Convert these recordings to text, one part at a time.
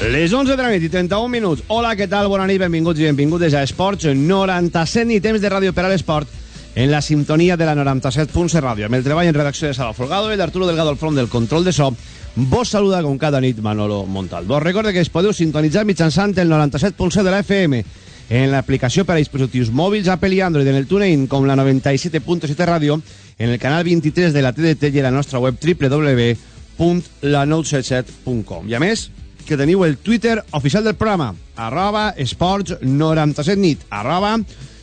Les 11 de la nit i 31 minuts. Hola, què tal? Bona nit, benvinguts i benvingudes a Esports 97 i temps de ràdio per a l'esport en la sintonia de la 97.7 ràdio. Amb el treball en redacció de Sala Folgado i d'Arturo Delgado al front del control de so, vos saluda com cada nit Manolo Montalvo. Recorde que es podeu sintonitzar mitjançant el 97.7 de la FM en l'aplicació per a dispositius mòbils Apple i Android en el TuneIn com la 97.7 ràdio en el canal 23 de la TDT i la nostra web www.la977.com. I a més, que teniu el Twitter oficial del programa, arroba esports97nit, arroba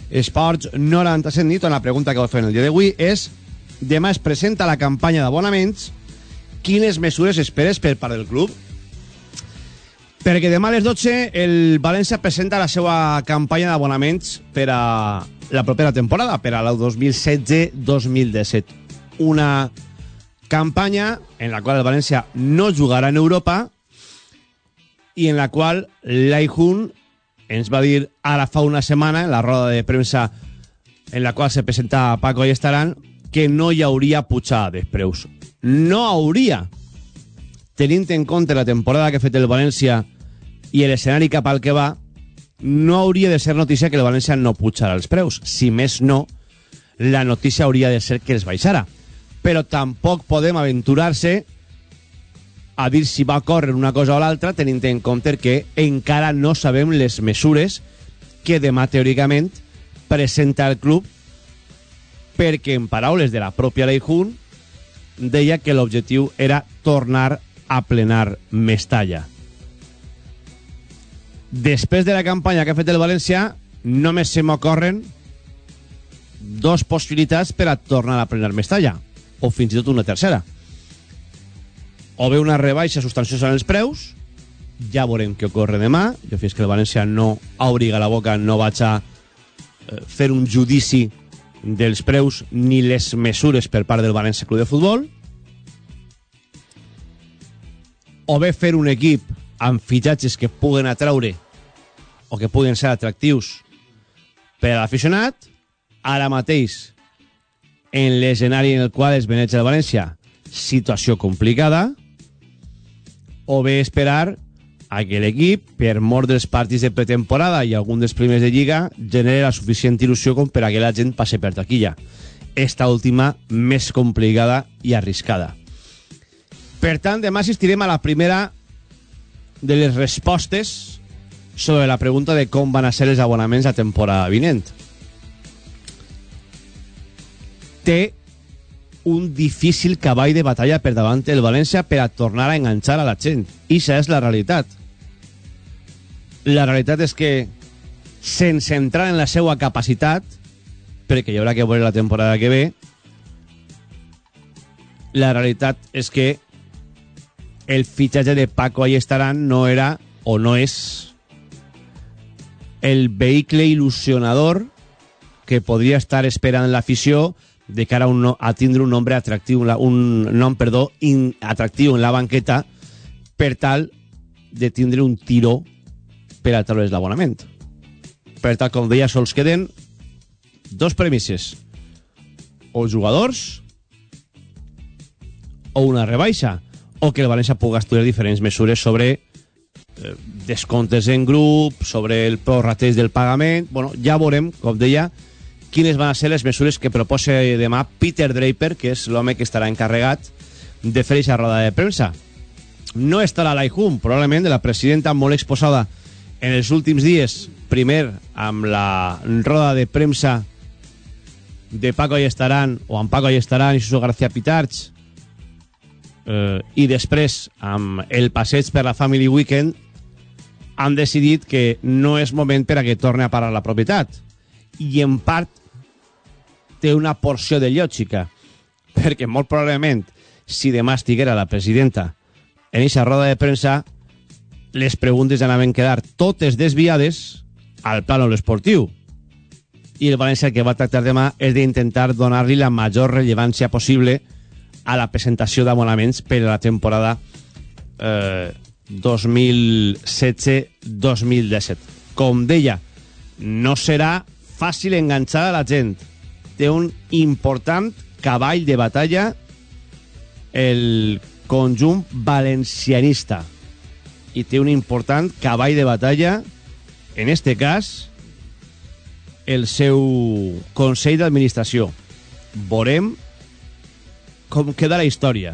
esports97nit, on la pregunta que vos fem el dia d'avui és demà es presenta la campanya d'abonaments quines mesures esperes per part del club? Perquè demà a les 12 el València presenta la seva campanya d'abonaments per a la propera temporada, per a la 2016-2017. Una campanya en la qual el València no jugarà en Europa i en la qual l'Aihun ens va dir ara fa una setmana en la roda de premsa en la qual se presenta Paco i Estaran que no hi hauria pujada de preus. No hauria, tenint en compte la temporada que ha fet el València i l'escenari cap al que va, no hauria de ser notícia que el València no pujarà els preus. Si més no, la notícia hauria de ser que els baixarà. Però tampoc podem aventurar-se a dir si va córrer una cosa o l'altra tenint en compte que encara no sabem les mesures que demà teòricament presenta el club perquè en paraules de la pròpia Lei Jun deia que l'objectiu era tornar a plenar Mestalla. Després de la campanya que ha fet el València només se m'ocorren dos possibilitats per a tornar a plenar Mestalla o fins i tot una tercera o bé una rebaixa substanciosa en els preus, ja veurem què ocorre demà. Jo fins que el València no obriga la boca, no vaig a eh, fer un judici dels preus ni les mesures per part del València Club de Futbol. O bé fer un equip amb fitxatges que puguen atraure o que puguen ser atractius per a l'aficionat. Ara mateix, en l'escenari en el qual es veneja el València, situació complicada o bé esperar a que l'equip, per mort dels partits de pretemporada i algun dels primers de Lliga, genere la suficient il·lusió com per a que la gent passe per taquilla. Esta última més complicada i arriscada. Per tant, demà assistirem a la primera de les respostes sobre la pregunta de com van a ser els abonaments a temporada vinent. Té un difícil cavall de batalla per davant el València per a tornar a enganxar a la gent. Això és la realitat. La realitat és que, sense entrar en la seva capacitat, perquè hi haurà que veure la temporada que ve, la realitat és que el fitxatge de Paco Ayestarán no era o no és el vehicle il·lusionador que podria estar esperant l'afició de cara a, un, a tindre un nombre atractiu, un nom, perdó, in, atractiu en la banqueta per tal de tindre un tiró per a treure's l'abonament. Per tal, com deia, sols queden dos premisses. O jugadors o una rebaixa o que el València pugui estudiar diferents mesures sobre eh, descomptes en grup, sobre el prorrateig del pagament... Bueno, ja veurem, com deia, quines van ser les mesures que proposa demà Peter Draper, que és l'home que estarà encarregat de fer aquesta roda de premsa. No estarà l'Aihum, probablement de la presidenta molt exposada en els últims dies, primer amb la roda de premsa de Paco Ayestarán, o amb Paco Ayestarán i Suso García Pitarch, eh, i després amb el passeig per la Family Weekend, han decidit que no és moment per a que torni a parar la propietat. I en part té una porció de lògica, perquè molt probablement, si demà estiguera la presidenta en aquesta roda de premsa, les preguntes anaven quedar totes desviades al plano esportiu. I el València que va tractar demà és d'intentar donar-li la major rellevància possible a la presentació d'abonaments per a la temporada eh, 2016-2017. Com deia, no serà fàcil enganxar a la gent té un important cavall de batalla el conjunt valencianista i té un important cavall de batalla, en este cas, el seu Consell d'Administració. Veurem com queda la història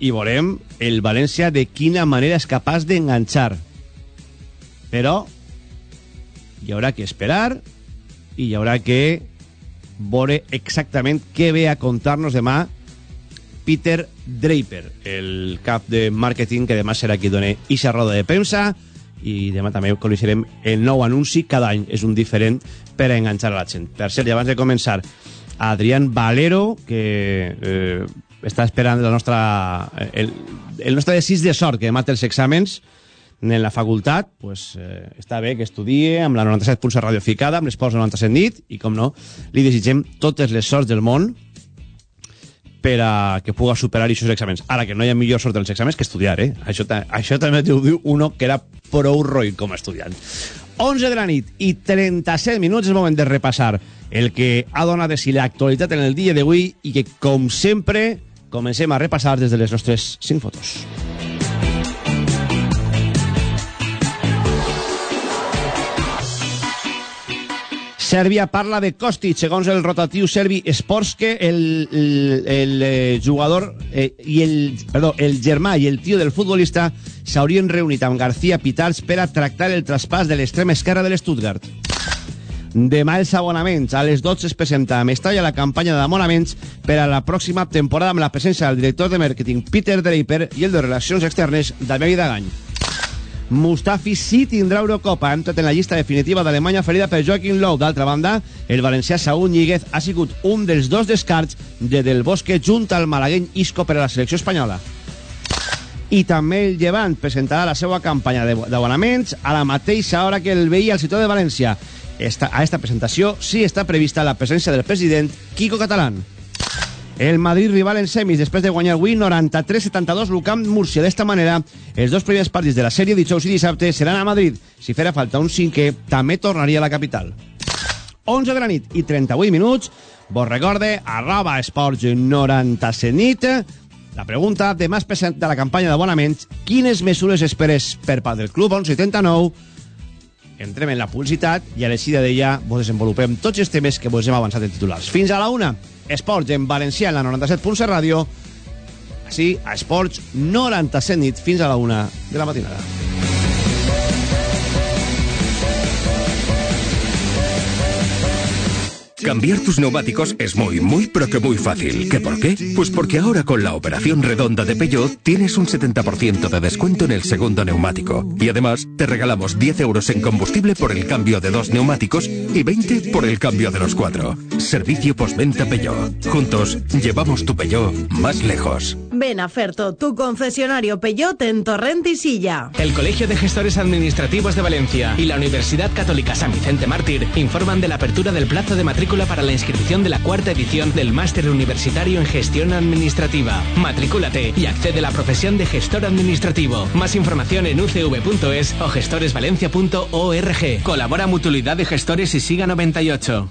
i veurem el València de quina manera és capaç d'enganxar. Però hi haurà que esperar i hi haurà que veure exactament què ve a contar-nos demà Peter Draper, el cap de màrqueting que demà serà qui doni ixa roda de premsa i demà també coneixerem el nou anunci cada any, és un diferent per a enganxar a la gent. Per cert, abans de començar, Adrián Valero, que eh, està esperant la nostra, el, el nostre desig de sort, que mata els exàmens en la facultat, pues, eh, està bé que estudie amb la 97 punts radioficada, amb l'Esports 97 nit, i com no, li desitgem totes les sorts del món per a que puga superar aquests exàmens. Ara, que no hi ha millor sort dels exàmens que estudiar, eh? Això, això també t'ho diu uno que era prou roïn com a estudiant. 11 de la nit i 37 minuts és moment de repassar el que ha donat de si l'actualitat en el dia d'avui i que, com sempre, comencem a repassar des de les nostres 5 fotos. Sèrbia parla de Kostic, segons el rotatiu serbi Sportske, el, el, el eh, jugador eh, i el, perdó, el germà i el tio del futbolista s'haurien reunit amb García Pitals per a tractar el traspàs de l'extrema esquerra de l'Stuttgart. Demà els abonaments. A les 12 es presenta a Mestalla la campanya d'abonaments per a la pròxima temporada amb la presència del director de màrqueting Peter Draper i el de Relacions Externes David Dagany. Mustafi sí tindrà Eurocopa. Ha entrat en la llista definitiva d'Alemanya ferida per Joaquim Lou. D'altra banda, el valencià Saúl Ñíguez ha sigut un dels dos descarts de Del Bosque junt al malagueny Isco per a la selecció espanyola. I també el Llevant presentarà la seva campanya d'abonaments a la mateixa hora que el veí al sector de València. Esta, a esta presentació sí està prevista la presència del president Quico Catalán. El Madrid rival en semis després de guanyar avui 93-72 l'Ucamp Múrcia. D'esta manera, els dos primers partits de la sèrie dijous i dissabte seran a Madrid. Si fera falta un cinquè, també tornaria a la capital. 11 de la nit i 38 minuts. Vos recorde, arroba esports 97 nit. La pregunta, demà es presenta la campanya d'abonaments. Quines mesures esperes per part del club 1179? Entrem en la publicitat i a l'eixida d'ella vos desenvolupem tots els temes que vos hem avançat en titulars. Fins a la una. Esports en valencià en la 97.7 ràdio. Així, a Esports 97 nit fins a la una de la matinada. Cambiar tus neumáticos es muy, muy, pero que muy fácil. ¿Qué por qué? Pues porque ahora con la operación redonda de Peugeot tienes un 70% de descuento en el segundo neumático. Y además te regalamos 10 euros en combustible por el cambio de dos neumáticos y 20 por el cambio de los cuatro. Servicio postventa Peugeot. Juntos llevamos tu Peugeot más lejos. Ven a Ferto, tu concesionario Peugeot en Torrent y Silla. El Colegio de Gestores Administrativos de Valencia y la Universidad Católica San Vicente Mártir informan de la apertura del plazo de matrícula para la inscripción de la cuarta edición del Máster Universitario en Gestión Administrativa. Matrículate y accede a la profesión de gestor administrativo. Más información en ucv.es o gestoresvalencia.org. Colabora Mutualidad de Gestores y Siga 98.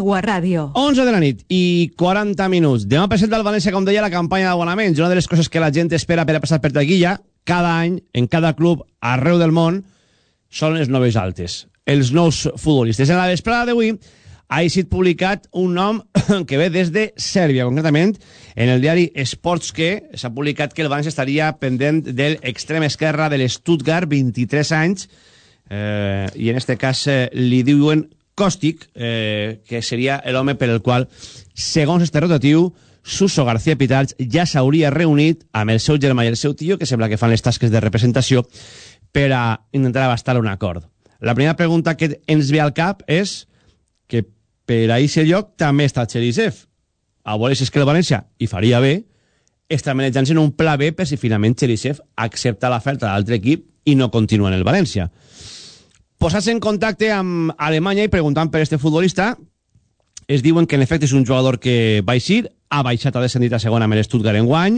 teua ràdio. 11 de la nit i 40 minuts. Demà presenta el València, com deia, la campanya d'abonaments. Una de les coses que la gent espera per a passar per taquilla, cada any, en cada club, arreu del món, són les noves altes. Els nous futbolistes. En la vesprada d'avui ha sigut publicat un nom que ve des de Sèrbia, concretament en el diari Sports que s'ha publicat que el València estaria pendent del extrem esquerra de l'Stuttgart, 23 anys, eh, i en este cas eh, li diuen Kostic, eh, que seria l'home per el qual, segons este rotatiu, Suso García Pitalls ja s'hauria reunit amb el seu germà i el seu tio, que sembla que fan les tasques de representació, per a intentar abastar un acord. La primera pregunta que ens ve al cap és que per a aquest lloc també està Cherisev. A veure si és que el València, i faria bé, està manejant-se en un pla B per si finalment Cherisev accepta l'oferta d'altre equip i no continua en el València. Posats en contacte amb Alemanya i preguntant per este futbolista, es diuen que en efecte és un jugador que va eixir, ha baixat, ha descendit a segona amb l'Stuttgart en guany,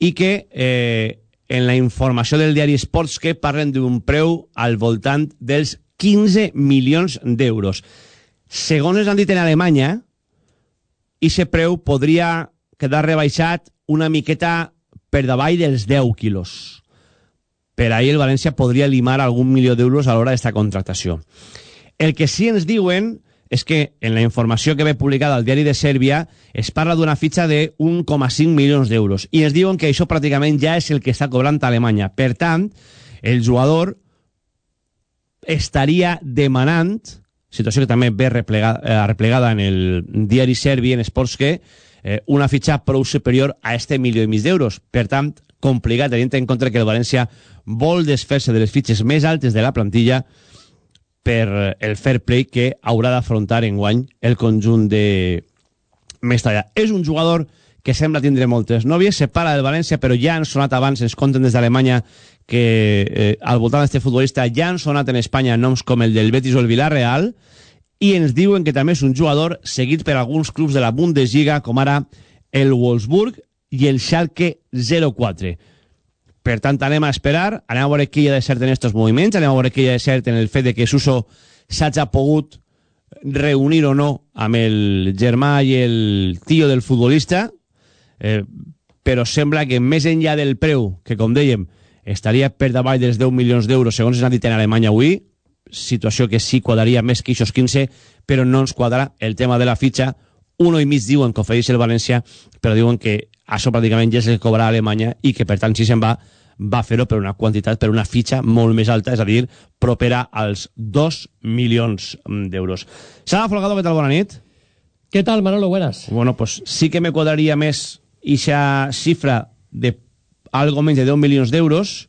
i que eh, en la informació del diari Sports que parlen d'un preu al voltant dels 15 milions d'euros. Segons ens han dit en Alemanya, i aquest preu podria quedar rebaixat una miqueta per davall dels 10 quilos. Per ahir el València podria limar algun milió d'euros a l'hora d'esta contractació. El que sí ens diuen és que en la informació que ve publicada al diari de Sèrbia es parla d'una fitxa de 1,5 milions d'euros i ens diuen que això pràcticament ja és el que està cobrant a Alemanya. Per tant, el jugador estaria demanant, situació que també ve replegada, eh, replegada en el diari serbi, en Sports, que eh, una fitxa prou superior a este milió i mig d'euros. Per tant, complicat, tenint en compte que el València vol desfer-se de les fitxes més altes de la plantilla per el fair play que haurà d'afrontar en guany el conjunt de Mestalla. És un jugador que sembla tindre moltes nòvies, se para del València, però ja han sonat abans, ens conten des d'Alemanya, que eh, al voltant d'aquest futbolista ja han sonat en Espanya noms com el del Betis o el Villarreal, i ens diuen que també és un jugador seguit per alguns clubs de la Bundesliga, com ara el Wolfsburg i el Schalke 04. Per tant, anem a esperar, anem a veure què hi ha de cert en aquests moviments, anem a veure què hi ha de cert en el fet de que Suso s'hagi pogut reunir o no amb el germà i el tio del futbolista, eh, però sembla que més enllà del preu, que com dèiem, estaria per davall dels 10 milions d'euros, segons s'ha dit en Alemanya avui, situació que sí quadraria més que aquests 15, però no ens quadra el tema de la fitxa. Uno i mig diuen que ofereix el València, però diuen que això pràcticament ja és el que cobrarà Alemanya i que, per tant, si se'n va, va fer-ho per una quantitat, per una fitxa molt més alta, és a dir, propera als 2 milions d'euros. Sala Folgado, què tal? Bona nit. ¿Qué tal, Manolo? Buenas. Bueno, pues sí que me cuadraría més ixa xifra de algo menys de 10 milions d'euros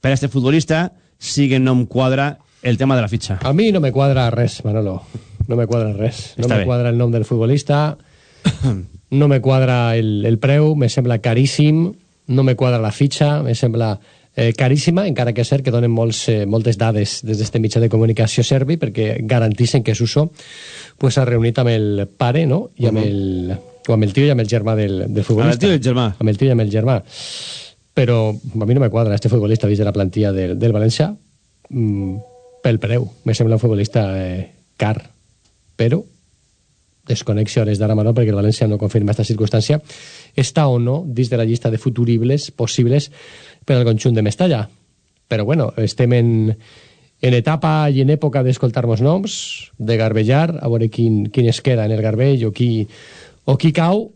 per a este futbolista, sí que no em quadra el tema de la fitxa. A mi no me quadra res, Manolo. No me quadra res. No Està me bé. quadra el nom del futbolista, no me quadra el, el preu, me sembla caríssim, no me quadra la fitxa, me sembla eh, caríssima, encara que és cert que donen molts, eh, moltes dades des d'este mitjà de comunicació serbi perquè garantissin que Suso pues, reunit amb el pare no? i amb el, o amb el tio i amb el germà del, del futbolista. Amb el tio i el germà. Amb el tio i amb el germà. Però a mi no me quadra este futbolista dins de la plantilla del, del València mm, pel preu. Me sembla un futbolista eh, car, però desconnexió des d'ara Manol perquè el València no confirma aquesta circumstància està o no dins de la llista de futuribles possibles per al conjunt de Mestalla però bueno, estem en, en etapa i en època d'escoltar-nos noms de garbejar, a veure quin, quin es queda en el garbell o qui, o qui cau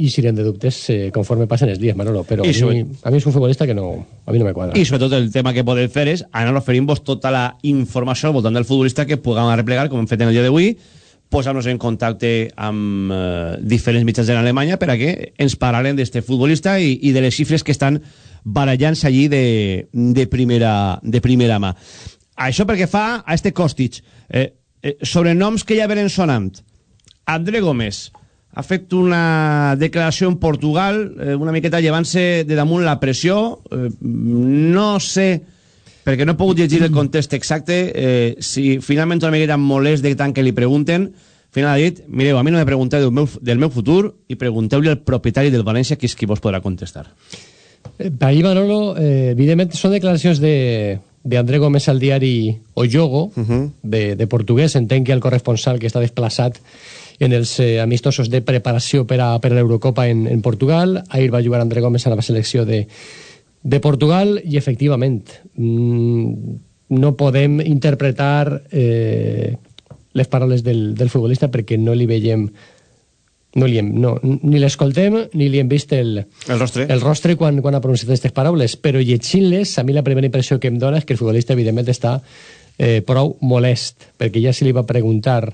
i serem de dubtes eh, conforme passen els dies, Manolo, però I a mi, a mi és un futbolista que no, a mi no me quadra. I sobretot el tema que podem fer és anar oferint-vos tota la informació al voltant del futbolista que puguem arreplegar, com hem fet en el dia d'avui, posar-nos en contacte amb eh, diferents mitjans de l'Alemanya per a que ens parlem d'este futbolista i, i de les xifres que estan barallant-se allí de, de, primera, de primera mà. Això perquè fa a este Kostic. Eh, eh, sobrenoms que ja venen sonant. André Gómez ha fet una declaració en Portugal, eh, una miqueta llevant-se de damunt la pressió. Eh, no sé, perquè no he pogut llegir el context exacte, eh, si finalment una miqueta molest de tant que li pregunten, final ha dit, mireu, a mi no me pregunteu del meu, del meu futur i pregunteu-li al propietari del València, que és qui vos podrà contestar. Eh, Ahí, Manolo, eh, evidentment són declaracions de, de André Gómez al diari O Yogo, uh -huh. de, de portuguès. Entenc que el corresponsal que està desplaçat en els eh, amistosos de preparació per a, per a l'Eurocopa en, en Portugal. Ahir va jugar André Gómez a la selecció de, de Portugal i, efectivament, mm, no podem interpretar eh, les paraules del, del futbolista perquè no li veiem no li hem, no, ni l'escoltem ni li hem vist el, El rostre. el rostre quan, quan ha pronunciat aquestes paraules, però llegint-les, a mi la primera impressió que em dona és que el futbolista, evidentment, està eh, prou molest, perquè ja se li va preguntar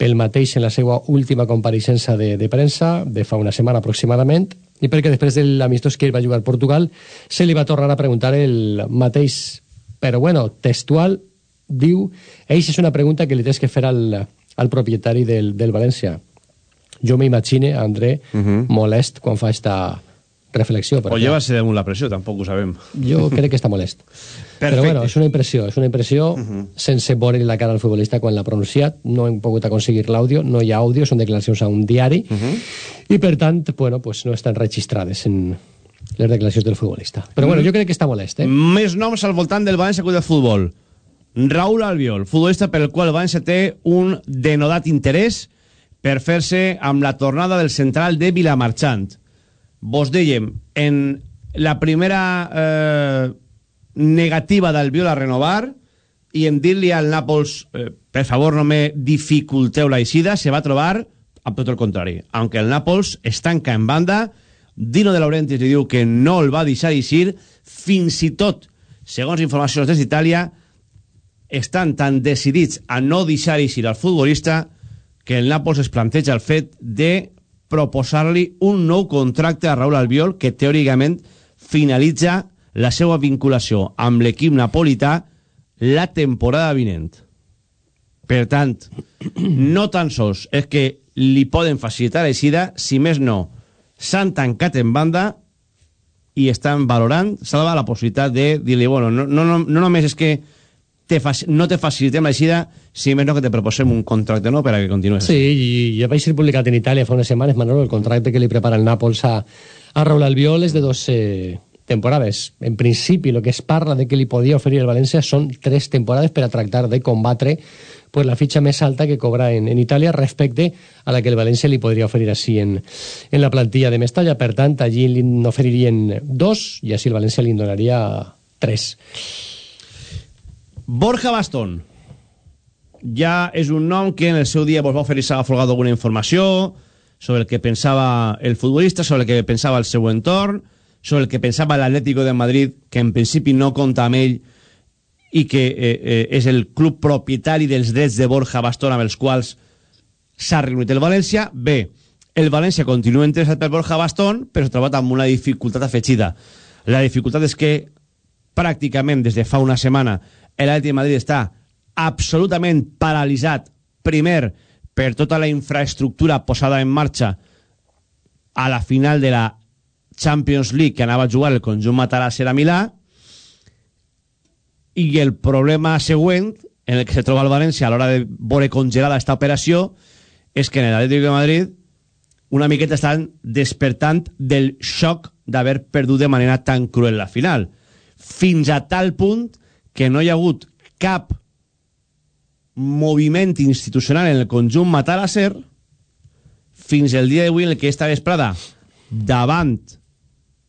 pel mateix en la seva última compareixença de, de premsa, de fa una setmana aproximadament, i perquè després de l'amistós que ell va jugar a Portugal, se li va tornar a preguntar el mateix, però bueno, textual, diu, eix és una pregunta que li tens que fer al, al propietari del, del València. Jo m'imagine, André, uh -huh. molest quan fa esta, reflexió. O lleva-se damunt la pressió, tampoc ho sabem. jo crec que està molest. Però bueno, és una impressió, és una impressió sense veure la cara al futbolista quan l'ha pronunciat, no hem pogut aconseguir l'àudio, no hi ha àudio, són declaracions a un diari, i per tant, bueno, pues no estan registrades en les declaracions del futbolista. Però bueno, jo crec que està molest, eh? Més noms al voltant del València Club de Futbol. Raúl Albiol, futbolista per el qual el València té un denodat interès per fer-se amb la tornada del central de Vilamarchant. Vos dèiem, en la primera eh, negativa d'Albiol a renovar i en dir-li al Nàpols eh, per favor no me dificulteu la eixida, se va trobar amb tot el contrari. Aunque el Nàpols es tanca en banda, Dino de Laurentiis li diu que no el va deixar eixir, fins i tot, segons informacions des d'Itàlia, estan tan decidits a no deixar eixir al futbolista que el Nàpols es planteja el fet de proposar-li un nou contracte a Raúl Albiol que teòricament finalitza la seva vinculació amb l'equip napolità la temporada vinent. Per tant, no tan sols és que li poden facilitar l'eixida, si més no, s'han tancat en banda i estan valorant, salva la possibilitat de dir-li, bueno, no, no, no només és que te no te facilitem l'eixida, si més no que te proposem un contracte no per a que continues. Sí, i ja vaig ser publicat en Itàlia fa unes setmanes, Manolo, el contracte que li prepara el Nàpols a, a Raúl Albiol és de 12 temporades. En principi, lo que es parla de que li podia oferir el Valencia son tres per a tractar de combatre pues, la fitxa més alta que cobra en, en Itàlia respecte a la que el València li podria oferir así en, en la plantilla de Mestalla. Per tant, allí le oferirían dos i així el València li donaria tres. Borja Bastón. Ja és un nom que en el seu dia vos va oferir s'ha Folgado alguna informació sobre el que pensava el futbolista, sobre el que pensava el seu entorn sobre el que pensava l'Atlético de Madrid, que en principi no compta amb ell i que eh, eh, és el club propietari dels drets de Borja Bastón amb els quals s'ha reunit el València. Bé, el València continua interessat per Borja Bastón, però s'ha trobat amb una dificultat afegida. La dificultat és que pràcticament des de fa una setmana l'Atlètic de Madrid està absolutament paralitzat, primer, per tota la infraestructura posada en marxa a la final de la Champions League que anava a jugar el conjunt Matalasser a Milà, i el problema següent en el que se troba el València a l'hora de veure congelada aquesta operació és que en l'Atlètic de Madrid una miqueta estan despertant del xoc d'haver perdut de manera tan cruel la final. Fins a tal punt que no hi ha hagut cap moviment institucional en el conjunt Matalasser fins el dia d'avui en el que esta vesprada davant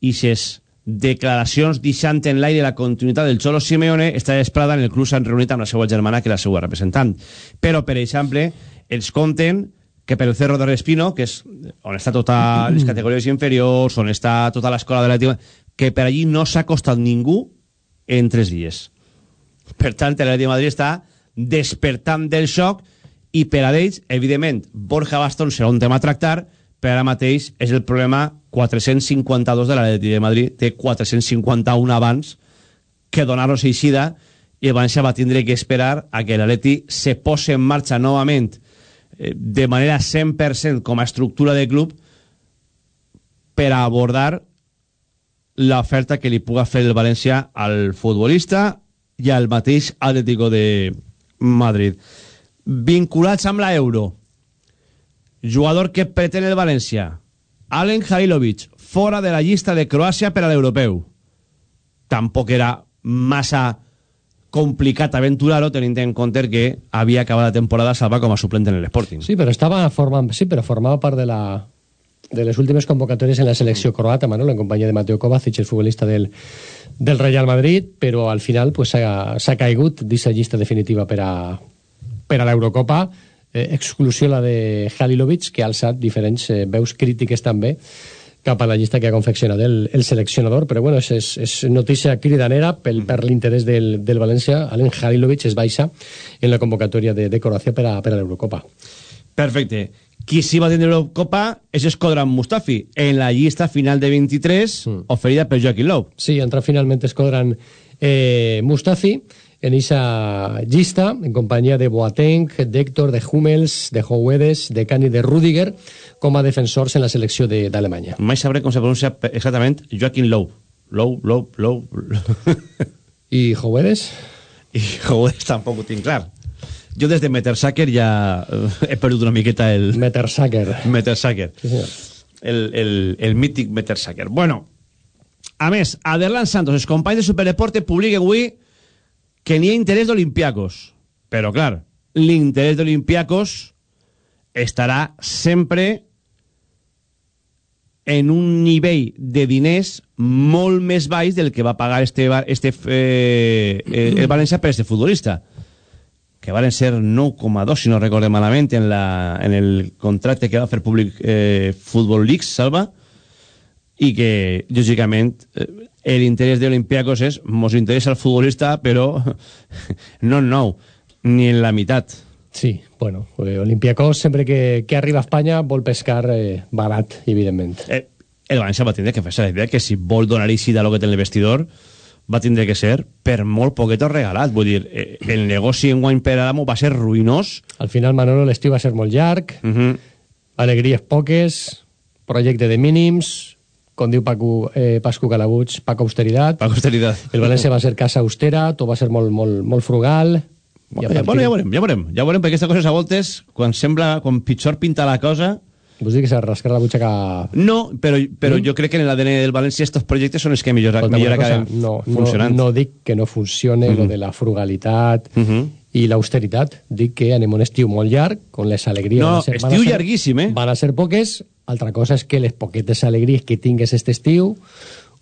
ixes declaracions deixant en l'aire la continuïtat del Cholo Simeone esta vesprada en el club s'han reunit amb la seva germana que és la seva representant. Però per exemple els conten que per el Cerro de Respino que és on està totes les categories inferiors on està tota l'escola de la que per allí no s'ha costat ningú en tres dies. Per tant, l'Atlètic de Madrid està despertant del xoc i per a ells, evidentment, Borja Bastón serà un tema a tractar, però ara mateix és el problema 452 de l'Atlètic de Madrid, té 451 abans que donar-los eixida i el València va tindre que esperar a que l'Atlètic se posi en marxa novament eh, de manera 100% com a estructura de club per a abordar l'oferta que li puga fer el València al futbolista i al mateix Atlético de Madrid. Vinculats amb la Euro, jugador que pretén el València, Alen Halilovic, fora de la llista de Croàcia per a l'europeu. Tampoc era massa complicat aventurar-ho tenint en compte que havia acabat la temporada salva com a suplent en l'Sporting. Sí, però estava formant, sí, però formava part de la de les últimes convocatòries en la selecció croata, Manolo, en companyia de Mateo Kovacic, el futbolista del, del Real Madrid, però al final pues, s'ha caigut d'aquesta llista definitiva per a, per a l'Eurocopa, eh, exclusió la de Halilovic, que ha alçat diferents eh, veus crítiques també cap a la llista que ha confeccionat el, el seleccionador, però bueno, és, és, és notícia cridanera pel, per l'interès del, del València. Alen Halilovic es baixa en la convocatòria de, de Croàcia per a, per a l'Eurocopa. Perfecte. Qui sí va tindre l'Eurocopa és Escodran Mustafi, en la llista final de 23, mm. oferida per Joaquim Lou. Sí, entra finalment Escodran eh, Mustafi, en esa llista, en companyia de Boateng, d'Héctor, de Hummels, de Houedes, de Cani, de Rudiger, com a defensors en la selecció d'Alemanya. Mai sabré com se pronuncia exactament Joaquim Low. Low, Low, Low... I Houedes? I Houedes tampoc ho tinc clar. Jo des de Metersacker ja eh, he perdut una miqueta el... Metersacker. Metersacker. Sí, senyor. El, el, el mític Metersacker. Bueno, a més, Aderlan Santos, els companys de Superdeporte, publica avui que n'hi ha interès d'Olimpiakos. Però, clar, l'interès d'Olimpiakos estarà sempre en un nivell de diners molt més baix del que va pagar este, este, eh, el València per este futbolista que varen ser 9,2 si no recorde malament en, la, en el contracte que va fer públic eh, Football League, Salva i que lògicament eh, l'interès de l'Olimpiakos és mos interessa el futbolista però no nou ni en la meitat Sí, bueno, eh, Olimpiakos sempre que, que arriba a Espanya vol pescar eh, barat, evidentment. eh, el València va tindre que fer-se la idea que si vol donar així de lo que té en el vestidor va tindre que ser per molt poquet regalat vull dir, eh, el negoci en guany per Adamo va ser ruïnós Al final, Manolo, l'estiu va ser molt llarg, uh -huh. alegries poques, projecte de mínims, com diu Paco, eh, Pascu Calabuig, Paco Austeritat. per austeritat El València va ser casa austera, tot va ser molt, molt, molt frugal. Bueno, ja, bueno, ja veurem, ja veurem, ja veurem, perquè aquestes coses a voltes, quan sembla, quan pitjor pinta la cosa, Vols dir que s'ha rascat la butxaca... no, però, però jo crec que en l'ADN del València estos projectes són els que millor, Escolta, millor acaben no, no, funcionant. no dic que no funcione mm -hmm. lo de la frugalitat Uh -huh. i l'austeritat. Dic que anem un estiu molt llarg, on les alegries... No, estiu ser- llarguíssim, eh? Van a ser poques. Altra cosa és que les poquetes alegries que tingues este estiu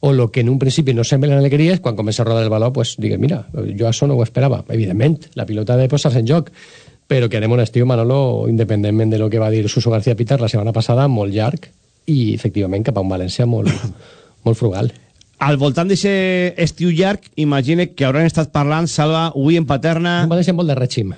o lo que en un principi no semblen alegries, quan comença a rodar el baló, pues digues, mira, jo això no ho esperava. Evidentment, la pilota ha de posar-se en joc, però que anem un estiu, Manolo, independentment de lo que va dir Suso García Pitar la setmana passada, molt llarg i, efectivament, cap a un València molt, molt frugal. Al voltant d'aquest estiu llarg, imagine que hauran estat parlant, Salva, avui en Paterna, Un València molt de règim.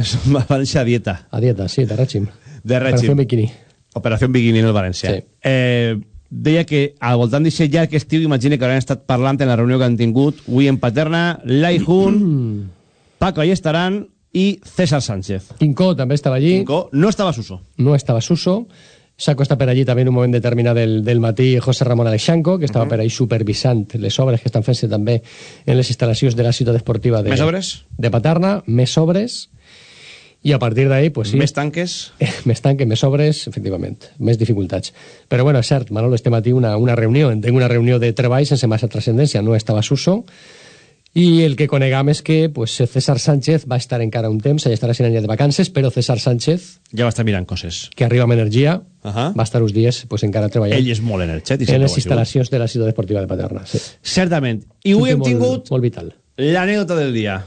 és un València a dieta, A dieta, sí, de règim. de règim. bikini. Operació Bikini en el València. Sí. Eh, deia que al voltant d'aquest llarg estiu, imagine que hauran estat parlant en la reunió que han tingut avui en Paterna, Lai Jun, Paco Allestaran i César Sánchez. Quincó també estava allí, Cinco, no estava Suso. no estava Suso. Saco està per allí també en un moment determinat del, del matí José Ramón Alexanco, que estava per ahí supervisant les obres que estan fent-se també en les instal·lacions de la ciutat esportiva de, Més obres? de Paterna, més obres, i a partir d'ahí, pues sí, Més tanques. Eh, més tanque, més obres, efectivament, més dificultats. Però bueno, és cert, Manolo, este matí una, una reunió, entenc una reunió de treball sense massa transcendència, no estava Suso, i el que conegam és que pues, César Sánchez va estar encara un temps, allà estarà 100 anys de vacances, però César Sánchez, Ja va estar mirant coses. que arriba amb energia, Ahà. va estar uns dies pues, encara treballant Ell és molt energètic. en les sigut. instal·lacions de la ciutat esportiva de Paterna. Sí. Certament. I avui hem molt, tingut Molt vital. l'anècdota del dia.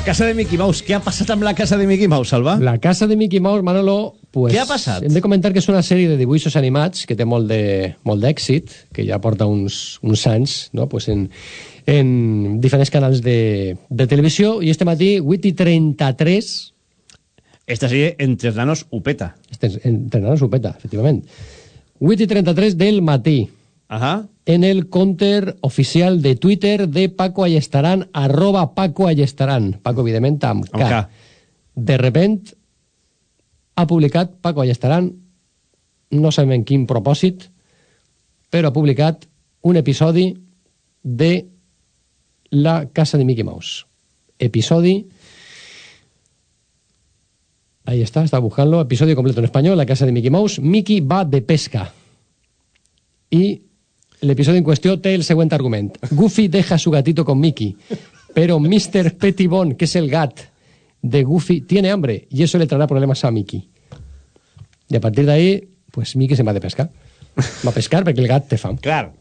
La casa de Mickey Mouse. Què ha passat amb la casa de Mickey Mouse, Salva? La casa de Mickey Mouse, Manolo, pues, Què ha passat? Hem de comentar que és una sèrie de dibuixos animats que té molt de molt d'èxit, que ja porta uns, uns anys no? pues en, en diferents canals de, de televisió, i este matí, 8 i 33, Esta serie entre nanos upeta. este, entrenant supeta, efectivament, 8 i 33 del matí, Ajá. En el counter oficial de Twitter de Paco Allestaran, arroba Paco Allestaran. Paco, evidentment, amb K. K. De repent, ha publicat Paco Allestaran, no sabem en quin propòsit, però ha publicat un episodi de La Casa de Mickey Mouse. Episodi... Ahí está, está buscando. Episodio completo en español, La Casa de Mickey Mouse. Mickey va de pesca. Y l'episodi en qüestió té el següent argument. Goofy deja su gatito con Mickey, pero Mr. Pettibone, que es el gat de Goofy, tiene hambre y eso le traerá problemas a Mickey. Y a partir de ahí, pues Mickey se va de pescar. Va a pescar perquè el gat té fam. Clar,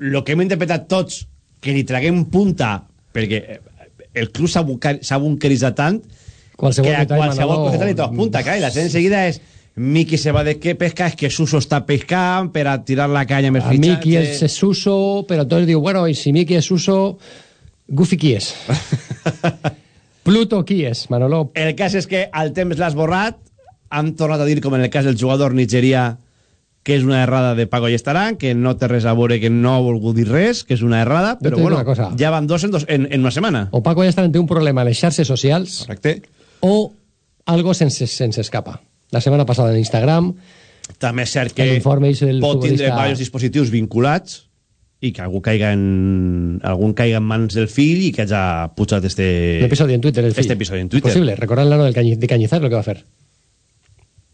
el que hem interpretat tots, que li traguem punta, perquè eh, el club s'ha bunker- s'ha bunkeritzat tant, Qualsevol que a qualsevol coseta li trobes punta, clar, i la sèrie enseguida és Mickey se va de què pesca, és que Suso està pescant per a tirar la canya amb el A Mickey fitxatge. es, es uso, pero entonces digo, bueno, y si Mickey es uso, Goofy qui és? Pluto qui és, Manolo? El cas és que al temps l'has borrat, han tornat a dir, com en el cas del jugador nigerià, que és una errada de Paco Llestarán, que no té res a veure, que no ha volgut dir res, que és una errada, però bueno, ja van dos en, dos en, en una setmana. O Paco està té un problema a les xarxes socials Correcte. o algo sense, sense escapa. La setmana passada en Instagram, També és cert que és el pot tindre diversos dispositius vinculats i que algú caiga en, algun caiga en mans del fill i que hagi pujat este... l'episodi en Twitter, el fill. Este episodi en Twitter. Possible, recordant l'ano del Cañi, de Cañizar, lo que va fer.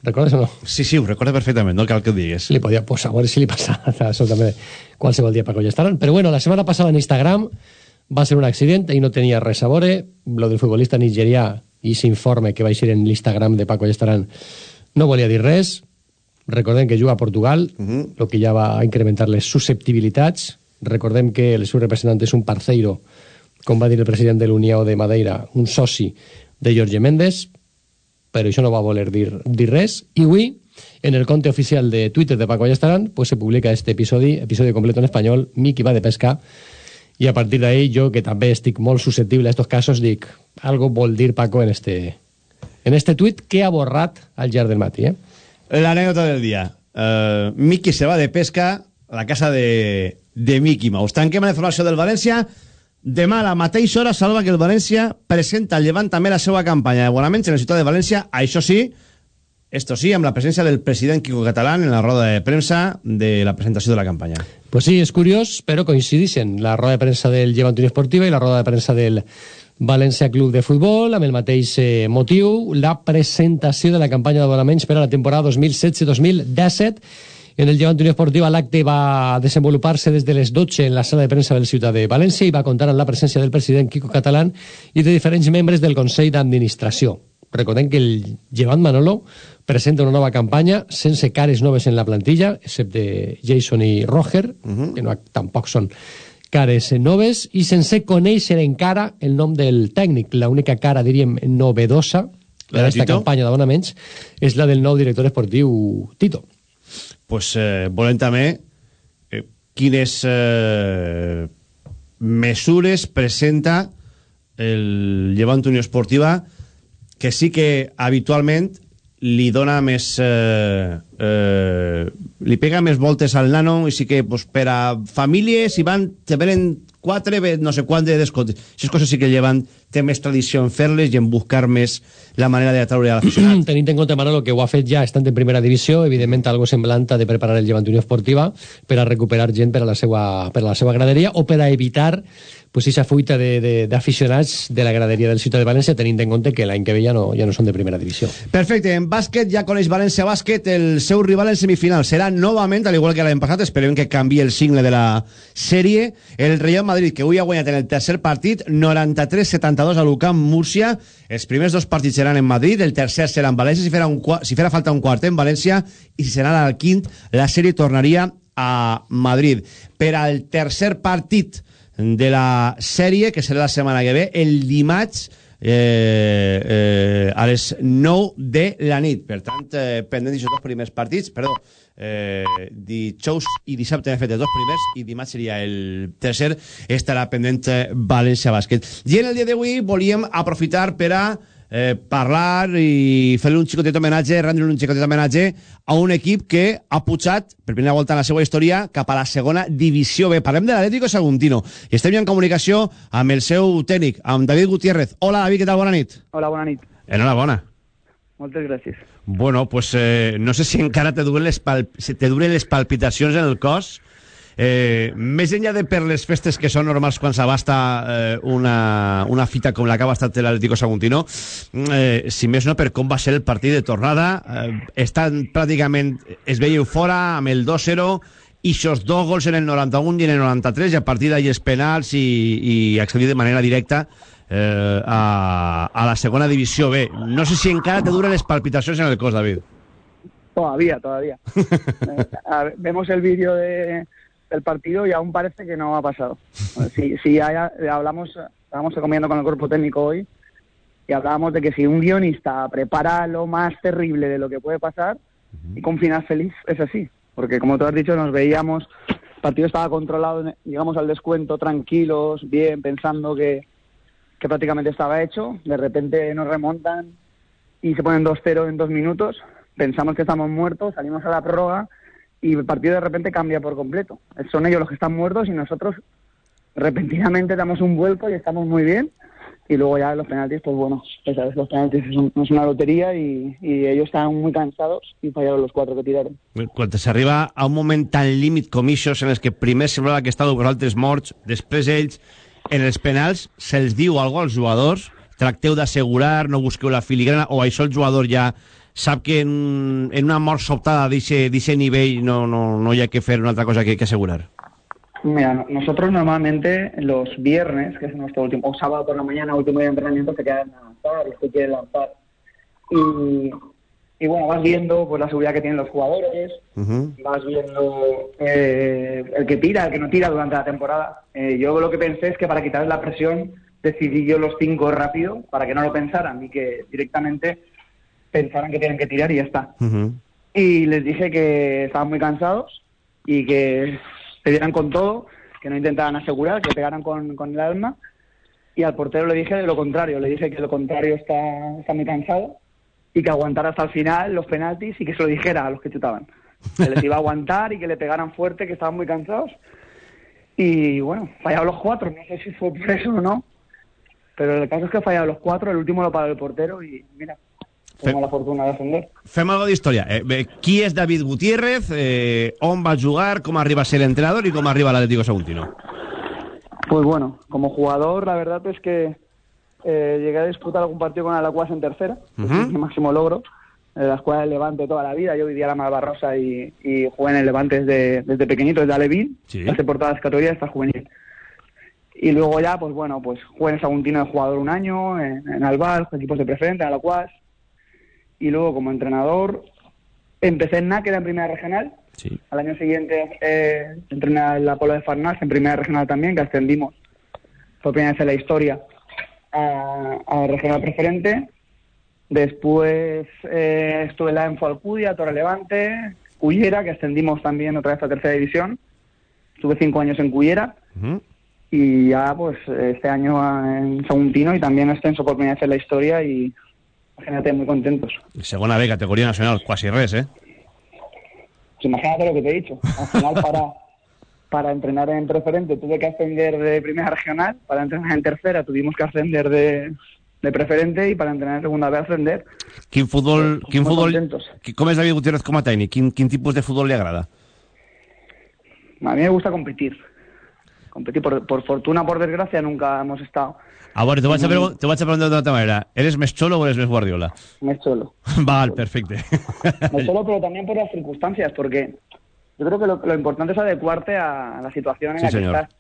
Recordes o no? Sí, sí, ho recordo perfectament, no cal que ho digues. Li podia, pues, a veure si li passa absolutament qualsevol dia Paco Llestarán. Però bueno, la setmana passada en Instagram va ser un accident i no tenia res a veure. Lo del futbolista nigerià i s'informe que va eixir en l'Instagram de Paco Llestarán no volia dir res. Recordem que juga a Portugal, uh -huh. lo que ja va incrementar les susceptibilitats. Recordem que el seu representant és un parceiro, com va dir el president de l'Unió de Madeira, un soci de Jorge Méndez, però això no va voler dir, dir res. I avui, en el compte oficial de Twitter de Paco Ayestarán, pues se publica este episodi, episodi completo en espanyol, Miki va de pesca, i a partir d'ahí jo, que també estic molt susceptible a estos casos, dic, algo vol dir Paco en este, en este tuit que ha borrat al llarg del matí, eh? L'anécdota del dia. Uh, Miki se va de pesca a la casa de, de Mickey Mouse. Tanquem la informació del València. Demà a la mateixa hora salva que el València presenta al Llevant també la seva campanya d'abonaments en la ciutat de València. Això sí, esto sí, amb la presència del president Quico Catalán en la roda de premsa de la presentació de la campanya. Pues sí, és curiós, però coincidixen la roda de premsa del Llevant Unió Esportiva i la roda de premsa del València Club de Futbol, amb el mateix eh, motiu, la presentació de la campanya d'abonaments per a la temporada 2016-2017. En el Llevant Unió Esportiva l'acte va desenvolupar-se des de les 12 en la sala de premsa del Ciutat de València i va comptar amb la presència del president Quico Catalán i de diferents membres del Consell d'Administració. Recordem que el Llevant Manolo presenta una nova campanya sense cares noves en la plantilla, excepte Jason i Roger, uh -huh. que no, tampoc són cares noves, i sense conèixer encara el nom del tècnic. L'única cara, diríem, novedosa d'aquesta campanya d'abonaments és la del nou director esportiu Tito. pues, eh, volem també eh, quines eh, mesures presenta el Llevant Unió Esportiva que sí que habitualment li dona més eh, eh, li pega més voltes al nano i sí que pues, per a famílies si van, te venen quatre no sé quant de descomptes això coses sí que el Llevant té més tradició en fer-les i en buscar més la manera d'atraure a l'aficionat Tenint en compte, Manolo, que ho ha fet ja estant en primera divisió, evidentment algo semblant ha de preparar el Llevant Unió Esportiva per a recuperar gent per a la seva, per a la seva graderia o per a evitar pues, esa fuita de- de- d'aficionats de, de la graderia del Ciutat de València, tenint en compte que l'any que ve ja no, ja no són de primera divisió. Perfecte, en bàsquet ja coneix València Bàsquet el seu rival en semifinal serà novament, al igual que l'any passat esperem que canvi el signe de la sèrie el Real Madrid, que avui ha guanyat en el tercer partit 93-72 a l'UCAM Múrcia. Els primers dos partits seran en Madrid el tercer serà en València, si farà, un, si farà falta un quart en València i si serà el quint la sèrie tornaria a Madrid. Per al tercer partit de la sèrie, que serà la setmana que ve, el dimarts eh, eh, a les 9 de la nit. Per tant, eh, pendent d'aquests dos primers partits, perdó, eh, dijous i dissabte hem fet els dos primers i dimarts seria el tercer, estarà pendent eh, València Bàsquet. I en el dia d'avui volíem aprofitar per a eh, parlar i fer-li un xicotet homenatge, rendre un xicotet homenatge a un equip que ha pujat per primera volta en la seva història cap a la segona divisió B. Parlem de l'Atlético Saguntino. I estem ja en comunicació amb el seu tècnic, amb David Gutiérrez. Hola, David, què tal? Bona nit. Hola, bona nit. Enhorabona. Moltes gràcies. Bueno, pues eh, no sé si encara te duren les, pal te duren les palpitacions en el cos. Eh, més enllà de per les festes que són normals quan s'abasta eh, una, una fita com la que ha abastat l'Atlético Saguntino, eh, si més no per com va ser el partit de tornada, eh, estan pràcticament, es veieu fora amb el 2-0 i aquests dos gols en el 91 i en el 93 i a partir d'ahí els penals i, i accedir de manera directa eh, a, a la segona divisió B. No sé si encara te duren les palpitacions en el cos, David. Todavía, todavía. Eh, a ver, vemos el vídeo de, del partido y aún parece que no ha pasado. Si, si ya hablamos, estábamos comiendo con el cuerpo técnico hoy y hablábamos de que si un guionista prepara lo más terrible de lo que puede pasar y con final feliz, es así. Porque como tú has dicho, nos veíamos partido estaba controlado, llegamos al descuento tranquilos, bien, pensando que, que prácticamente estaba hecho. De repente nos remontan y se ponen 2-0 en dos minutos. Pensamos que estamos muertos, salimos a la prórroga y el partido de repente cambia por completo. Son ellos los que están muertos y nosotros repentinamente damos un vuelco y estamos muy bien. Y luego ya los penaltis, pues bueno, los penaltis es, es una lotería y, y ellos estaban muy cansados y fallaron los cuatro que tiraron. Quan s'arriba a un moment tan límit com en els que primer semblava que estava vosaltres morts, després ells, en els penals, se'ls diu alguna als jugadors, tracteu d'assegurar, no busqueu la filigrana, o això el jugador ja sap que en, en una mort sobtada d'aquest nivell no, no, no hi ha que fer una altra cosa que, que asegurar. Mira, no- nosotros normalmente los viernes, que es nuestro último, o sábado por la mañana, último día de entrenamiento, se quedan a lanzar, los que quieren lanzar. Y, y bueno, vas viendo pues la seguridad que tienen los jugadores, vas viendo eh, el que tira, el que no tira durante la temporada. Eh, yo lo que pensé es que para quitarles la presión decidí yo los cinco rápido para que no lo pensaran y que directamente pensaran que tienen que tirar y ya está. Y les dije que estaban muy cansados y que se dieran con todo, que no intentaran asegurar, que pegaran con, con el alma. Y al portero le dije lo contrario, le dije que lo contrario está, está muy cansado y que aguantara hasta el final los penaltis y que se lo dijera a los que chutaban. Que les iba a aguantar y que le pegaran fuerte, que estaban muy cansados. Y bueno, fallaron los cuatro, no sé si fue por eso o no, pero el caso es que fallaron los cuatro, el último lo paró el portero y mira, tuvimos la fortuna de defender. Fem algo d'història. Eh, qui és David Gutiérrez? Eh, on va jugar? Com arriba a ser entrenador? I com arriba a l'Atlético Saguntino? Pues bueno, como jugador, la verdad es que eh, llegué a disputar algún partido con Alacuas en tercera, que es mi máximo logro. En la escuela del Levante toda la vida, yo vivía en la Malvarrosa y, y jugué en el Levante desde, desde pequeñito, desde Alevín, Sí. pasé por todas las categorías hasta juvenil. Y luego ya, pues bueno, pues jugué en Saguntino de jugador un año, en, en equipos de preferente, en Alacuas. Y luego como entrenador, empecé en Náquera en primera regional, Sí. al año siguiente eh, entrené al Apolo de Farnas en primera regional también, que ascendimos por primera vez en la historia a, a regional preferente. Después eh, estuve en la Enfo Alcudia, Torre Levante, Cullera, que ascendimos también otra vez a tercera división. Estuve cinco años en Cullera y ya pues este año en Saguntino y también ascenso por primera vez en la historia y imagínate, muy contentos. Segona B, categoria nacional, quasi res, eh? Pues imagínate lo que te he dicho. Al final, para, para entrenar en preferente tuve que ascender de primera regional, para entrenar en tercera tuvimos que ascender de, de preferente y para entrenar en segunda B ascender. Quin futbol... Quin Molt futbol contentos. qui- com és David Gutiérrez com a tècnic? Quin, quin tipus de futbol li agrada? A mí me gusta competir. Competir, por, por fortuna, por desgracia, nunca hemos estado. A veure, te vaig a, pregun te vaig a preguntar d'una altra manera. Eres més xolo o eres més Guardiola? Me solo. Val, perfecte. No solo, pero también por las circunstancias, porque yo creo que lo, lo importante es adecuarte a la situación en Sí, la que señor. estás.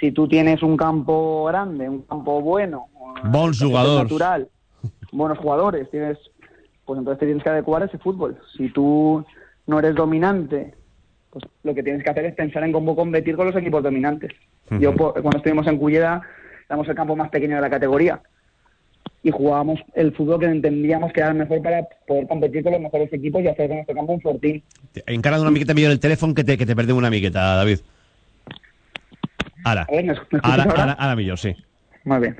Si tú tienes un campo grande, un campo bueno, Bons un jugadors. natural, buenos jugadores, tienes, pues entonces te tienes que adecuar a ese fútbol. Si tú no eres dominante, pues lo que tienes que hacer es pensar en cómo competir con los equipos dominantes. Yo por- cuando estuvimos en Culleda, éramos el campo más pequeño de la categoría y jugábamos el fútbol que entendíamos que era el mejor para poder competir con los mejores equipos y hacer de nuestro campo un fortín. Encara una miqueta millor el telèfon que te, que te perdem una miqueta, David. Ara. A ver, ¿me escuchas Ara, ahora? ara millor, sí. Muy bien.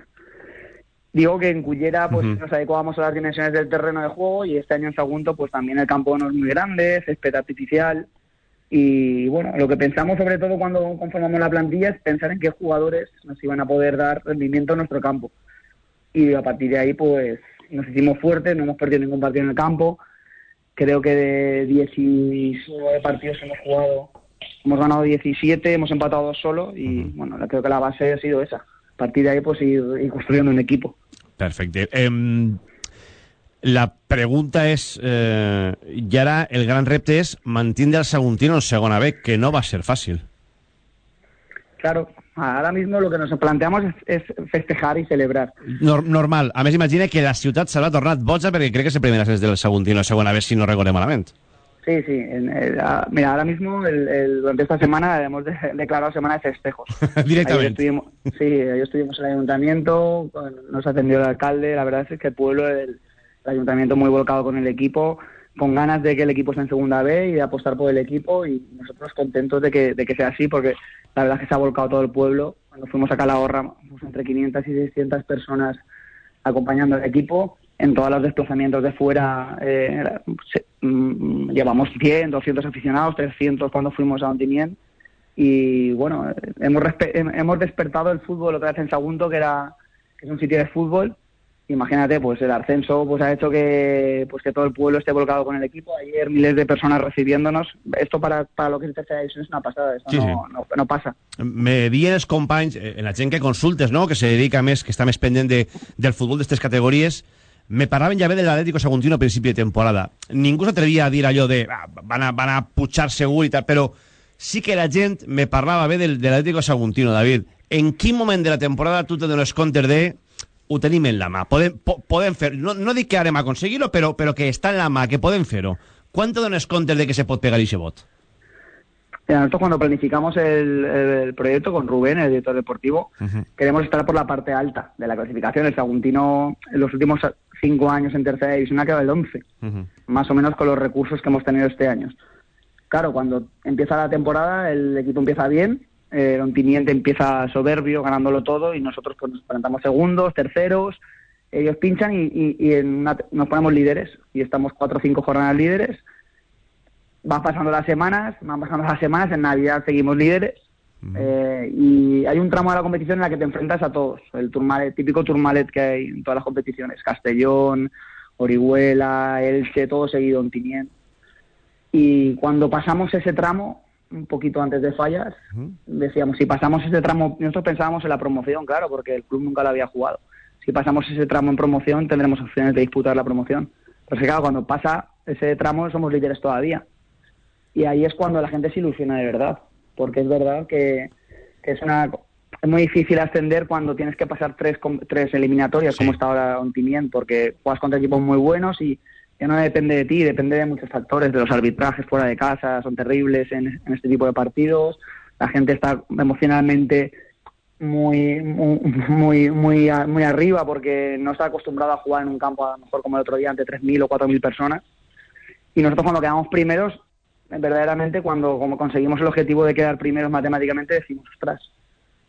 Digo que en Cullera pues nos adecuábamos a las dimensiones del terreno de juego y este año en Sagunto pues también el campo no es muy grande, césped artificial y bueno, lo que pensamos sobre todo cuando conformamos la plantilla es pensar en qué jugadores nos iban a poder dar rendimiento en nuestro campo. Y a partir de ahí pues nos hicimos fuertes, no hemos perdido ningún partido en el campo. Creo que de 19 partidos hemos jugado, hemos ganado 17, hemos empatado dos solo y bueno, creo que la base ha sido esa. A partir de ahí pues ir, ir construyendo un equipo. Perfecte. Em, la pregunta és, eh, i ara el gran repte és mantindre el Saguntino en segona B, que no va ser fàcil. Claro, ahora mismo lo que nos planteamos es, es festejar y celebrar. Nor normal. A més, imagina que la ciutat s'haurà tornat boja perquè crec que és el primer ascens del Saguntino a segona B, si no recordem malament. Sí, sí. en- a- mira, ahora mismo, el- el- durante esta semana, hemos de- declarado semana de festejos. Directamente. Ayer sí, ayer estuvimos en el ayuntamiento, nos atendió el alcalde. La verdad es que el pueblo, el, el ayuntamiento muy volcado con el equipo. Con ganas de que el equipo esté en segunda B y de apostar por el equipo y nosotros contentos de que, de que sea así porque la verdad es que se ha volcado todo el pueblo. Cuando fuimos a Calahorra, fuimos entre 500 y 600 personas acompañando al equipo. En todos los desplazamientos de fuera eh, se- mm, llevamos 100, 200 aficionados, 300 cuando fuimos a Ontimien. Y bueno, hemos, hemos despertado el fútbol otra vez en Sagunto, que, era, que es un sitio de fútbol. Imagínate, pues el ascenso pues ha hecho que pues que todo el pueblo esté volcado con el equipo. Ayer miles de personas recibiéndonos. Esto para, para lo que es tercera división es una pasada. Esto Sí, no, sí. No, no pasa. Me companys, eh, en la gent que consultes, no? que se dedica més, que està més pendent de, del futbol d'aquestes categories, me parlaven ja bé de l'Atlético Saguntino a principi de temporada. Ningú s'atrevia a dir allò de ah, van, a, van a pujar segur i tal, però sí que la gent me parlava bé del, de l'Atlético Saguntino, David. En quin moment de la temporada tu te dones compte de ho tenim en la mà, podem, po, podem fer no, no dic que harem aconseguir-ho, però, però que està en la mà, que podem fer-ho. Quan te dones compte de que se pot pegar i vot? Nosotros cuando planificamos el, el proyecto con Rubén, el director deportivo, queremos estar por la parte alta de la clasificación. El Saguntino en los últimos cinco años en tercera división ha quedado el 11, más o menos con los recursos que hemos tenido este año. Claro, cuando empieza la temporada el equipo empieza bien, eh, el Ontiniente empieza soberbio, ganándolo todo y nosotros pues, nos plantamos segundos, terceros, ellos pinchan y, y- y en una- nos ponemos líderes y estamos cuatro o cinco jornadas líderes van pasando las semanas, van pasando las semanas, en Navidad seguimos líderes. eh, y hay un tramo de la competición en la que te enfrentas a todos. El turmalet, típico turmalet que hay en todas las competiciones. Castellón, Orihuela, Elche, todo seguido en Tinien. Y cuando pasamos ese tramo, un poquito antes de fallas, decíamos, si pasamos ese tramo, nosotros pensábamos en la promoción, claro, porque el club nunca lo había jugado. Si pasamos ese tramo en promoción, tendremos opciones de disputar la promoción. Pero claro, cuando pasa ese tramo, somos líderes todavía. Y ahí es cuando la gente se ilusiona de verdad, porque es verdad que, que es una es muy difícil ascender cuando tienes que pasar tres tres eliminatorias como está ahora Ontimien, porque juegas contra equipos muy buenos y ya no depende de ti, depende de muchos factores, de los arbitrajes fuera de casa, son terribles en, este tipo de partidos, la gente está emocionalmente muy muy muy muy, arriba porque no está acostumbrado a jugar en un campo a lo mejor como el otro día ante 3.000 o 4.000 personas. Y nosotros cuando quedamos primeros verdaderamente cuando como conseguimos el objetivo de quedar primeros matemáticamente decimos ostras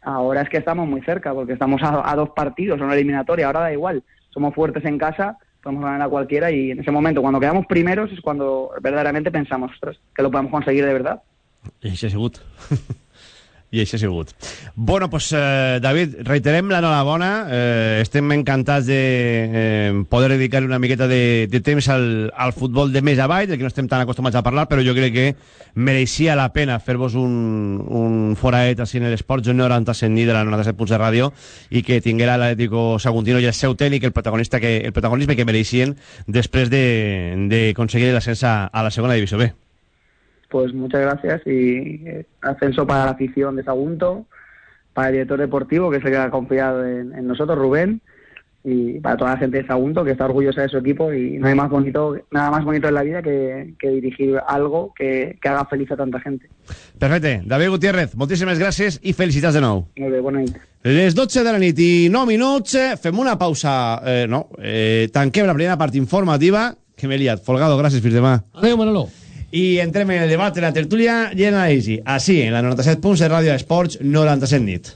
ahora es que estamos muy cerca porque estamos a, a dos partidos en una eliminatoria ahora da igual. Somos fuertes en casa podemos ganar a cualquiera y en ese momento cuando quedamos primeros es cuando verdaderamente pensamos ostras que lo podemos conseguir de verdad ha sigut. I així ha sigut. Bueno, pues, eh, David, reiterem l'enhorabona. Eh, estem encantats de eh, poder dedicar una miqueta de, de temps al, al futbol de més avall, del que no estem tan acostumats a parlar, però jo crec que mereixia la pena fer-vos un, un foraet així en l'esport, jo 97 ni de la 97 punts de ràdio, i que tinguera l'Atlético Saguntino i el seu tècnic el, protagonista que, el protagonisme que mereixien després de, de aconseguir l'ascens a, a la segona divisió B. pues muchas gracias y eh, ascenso para la afición de Sagunto, para el director deportivo que es el que ha confiado en, en nosotros, Rubén, y para toda la gente de Sagunto que está orgullosa de su equipo y no hay más bonito, nada más bonito en la vida que, que dirigir algo que, que haga feliz a tanta gente. Perfecte. David Gutiérrez, moltíssimes gràcies i felicitats de nou. Molt bé, bona nit. Les 12 de la nit i 9 minuts, eh, fem una pausa, eh, no, eh, tanquem la primera part informativa, que m'he liat. Folgado, gràcies, fins demà. Adéu, Manolo. I entrem en el debat, en la tertúlia i en l'anàlisi. Així, en la 97 punts de Ràdio Esports, 97 nit.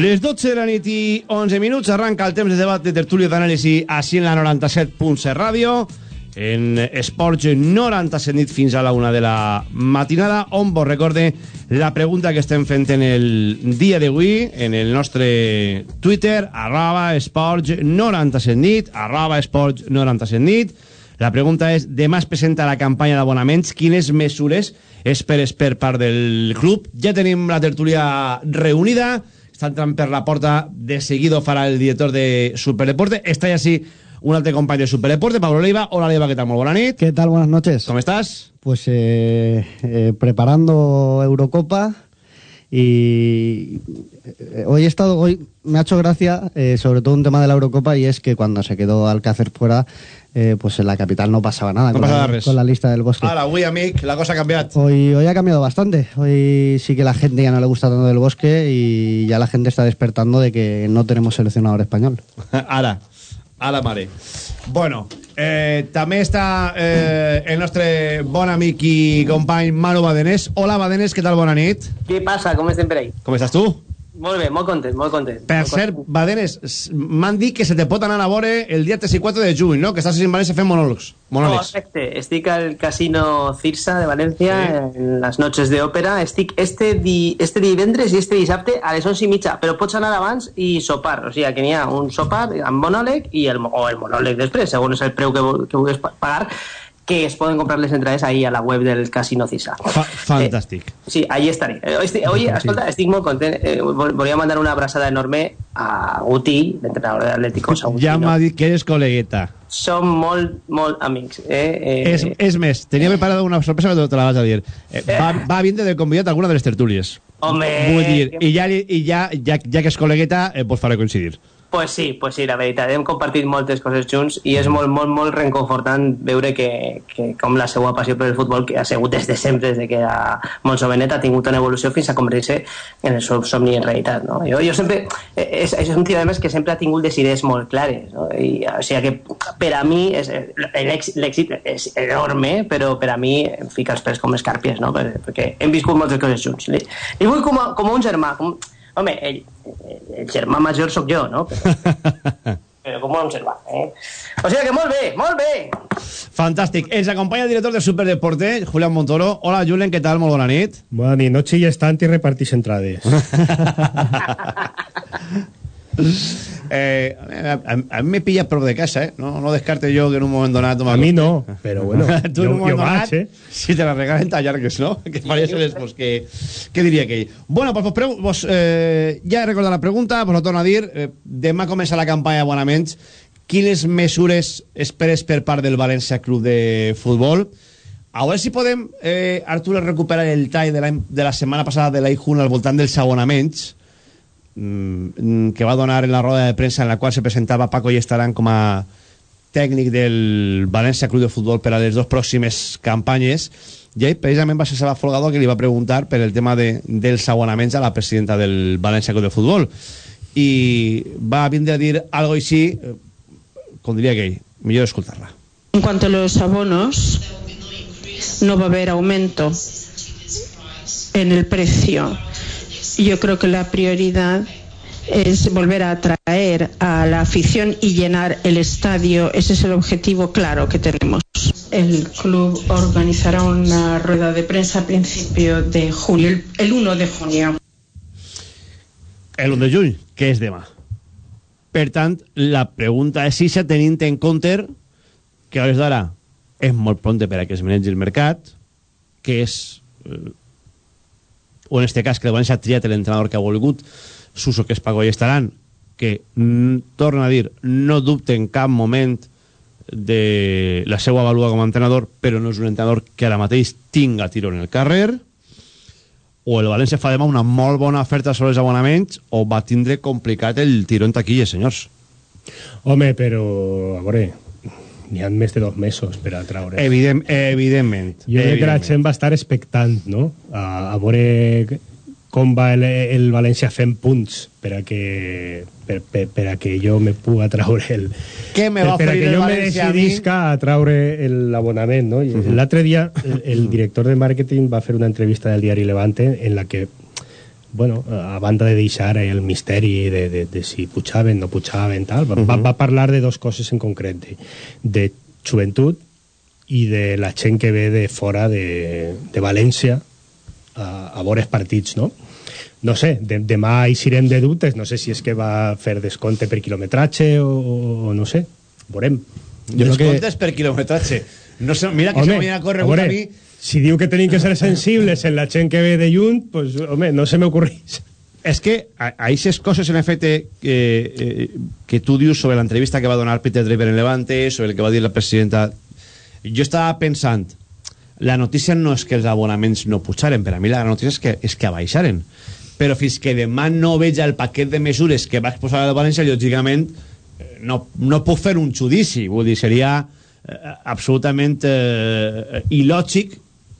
Les 12 de la nit i 11 minuts arranca el temps de debat de tertúlia d'anàlisi així en la 97.7 ràdio en Esports 97 nit fins a la una de la matinada on vos recorde la pregunta que estem fent en el dia d'avui en el nostre Twitter arroba esports 97 nit arroba esports 97 nit la pregunta és, demà es presenta la campanya d'abonaments, quines mesures esperes per part del club? Ja tenim la tertúlia reunida, està entrant per la porta, de seguido farà el director de Superdeporte, està ja sí un altre company de Superdeporte, Pablo Leiva. Hola Leiva, ¿qué tal? Muy buena nit. ¿Qué tal? Buenas noches. ¿Cómo estás? Pues eh, eh, preparando Eurocopa y eh, hoy he estado, hoy me ha hecho gracia eh, sobre todo un tema de la Eurocopa y es que cuando se quedó Alcácer fuera, eh, pues en la capital no pasaba nada No con, pasaba la, res. con la lista del bosque. Ara, avui, amic, la cosa ha canviat. Hoy, hoy ha cambiado bastante. Hoy sí que la gente ya no le gusta tanto del bosque y ya la gente está despertando de que no tenemos seleccionador español. Ara, a la mare. Bueno, eh, també està eh, el nostre bon amic i company Manu Badenés. Hola, Badenés, què tal? Bona nit. Què passa? Com estem per ahí? Com estàs tu? Molt bé, molt content, molt content. Per Molt cert, content. Badenes, m'han dit que se te pot anar a veure el dia 3 i 4 de juny, no? Que estàs en València fent monòlegs. monòlegs. Correcte, estic al Casino Cirsa de València Sí. en les noches de òpera. Estic este, di, este divendres i este dissabte a les 11 i mitja, però pots anar abans i sopar. O sigui, que n'hi ha un sopar amb monòleg i el, o el monòleg després, segons el preu que, que vulguis pa- pagar, que es poden comprar les entrades ahí a la web del Casino Cirsa. Fa fantàstic. Sí, ahí estaré. Eh, Oye, escolta, estic molt content. Eh, volia mandar una abraçada enorme a Guti, l'entrenador de l'Atlético. Ja m'ha dit que eres col·legueta. Som molt, molt amics. Eh? Eh, És, és més, tenia preparada una sorpresa però te la vas a dir. Eh, va, va vindre de convidat alguna de les tertúlies. Home, Vull dir, i ja, li- i ja, ja, ja que és col·legueta, eh, pues faré coincidir. Pues sí, pues sí, la veritat. Hem compartit moltes coses junts i és molt, molt, molt reconfortant veure que, que com la seva passió per el futbol, que ha sigut des de sempre, des de que era molt jovenet, ha tingut una evolució fins a convertir-se en el seu somni en realitat. No? Jo, jo sempre... eh, És, és un tio, a més, que sempre ha tingut les idees molt clares. No? I, o sigui que per a mi l'èx- l'èxit és enorme, però per a mi em fica els pèls com escàrpies, no? Per- perquè hem viscut moltes coses junts. Li, li vull com a, com a un germà, com, home, el, el, germà major sóc jo, no? Però, però com un germà, eh? O sigui que molt bé, molt bé! Fantàstic. Ens acompanya el director de Superdeporte, Julián Montoro. Hola, Julen, què tal? Molt bona nit. Bona nit, no xilles tant i repartís entrades. Eh, a, a, a mi me pilla prop de casa, eh? No, no descarte yo que en un moment donat... A mi no, però bueno, tu en un moment jo donat, vaig, eh? si te la regalen tallargues, no? Que faries les, pues, que, què diria aquell? Bueno, pues, pregu- vos eh, ja he recordat la pregunta, vos ho torno a dir. Eh, demà comença la campanya d'abonaments. Quines mesures esperes per part del València Club de Futbol? A veure si podem, eh, Artur, recuperar el tall de la, de la setmana passada de l'Aijun al voltant dels abonaments que va donar en la roda de premsa en la qual se presentava Paco Llestarán com a tècnic del València Club de Futbol per a les dues pròximes campanyes. I ell precisament va ser Sala Folgado que li va preguntar per el tema de, dels abonaments a la presidenta del València Club de Futbol. I va vindre a dir algo així eh, com diria aquell, millor escoltar-la. En cuanto a los abonos, no va a haber aumento en el precio. Yo creo que la prioridad es volver a atraer a la afición y llenar el estadio. Ese es el objetivo claro que tenemos. El club organizará una rueda de prensa a principio de julio, el- el 1 de junio. el 1 de juny, que és demà. Per tant, la pregunta és si s'ha tenint en compte que a hores d'ara és molt pronte per a que es manegi el mercat, que és, eh, o en este cas, que el València ha triat l'entrenador que ha volgut, Suso, que és Paco i estaran, que, torna a dir, no dubte en cap moment de la seva valua com a entrenador, però no és un entrenador que ara mateix tinga tiro en el carrer, o el València fa demà una molt bona oferta sobre els abonaments o va tindre complicat el tiró en taquilles, senyors. Home, però, a veure, n'hi ha més de dos mesos per a traure. Evident, evidentment. Jo crec que la gent va estar expectant, no?, a, a veure com va el, el València fent punts per a que, per, per, per a que jo me puga traure el... Què me va per a oferir que el jo me València a mi? decidisca a traure l'abonament, no? I L'altre dia el, el director de màrqueting va fer una entrevista del diari Levante en la que bueno, a banda de deixar el misteri de, de, de si pujaven, no pujaven, tal, va, uh -huh. va parlar de dos coses en concret, de, de joventut i de la gent que ve de fora de, de València a, a veure els partits, no? No sé, de, demà eixirem de dubtes, no sé si és que va fer descompte per quilometratge o, o no sé, veurem. Jo Descomptes que... per quilometratge. No sé, mira que home, se m'havia corregut a, a mi si diu que tenim que ser sensibles en la gent que ve de lluny, pues, home, no se m'ocorreix. És que a, aquestes coses, en efecte, que, eh, que tu dius sobre l'entrevista que va donar Peter Draper en Levante, sobre el que va dir la presidenta... Jo estava pensant, la notícia no és que els abonaments no pujaren, per a mi la notícia és que, és que abaixaren. Però fins que demà no veig el paquet de mesures que va exposar la València, lògicament, eh, no, no puc fer un judici. Vull dir, seria eh, absolutament eh, il·lògic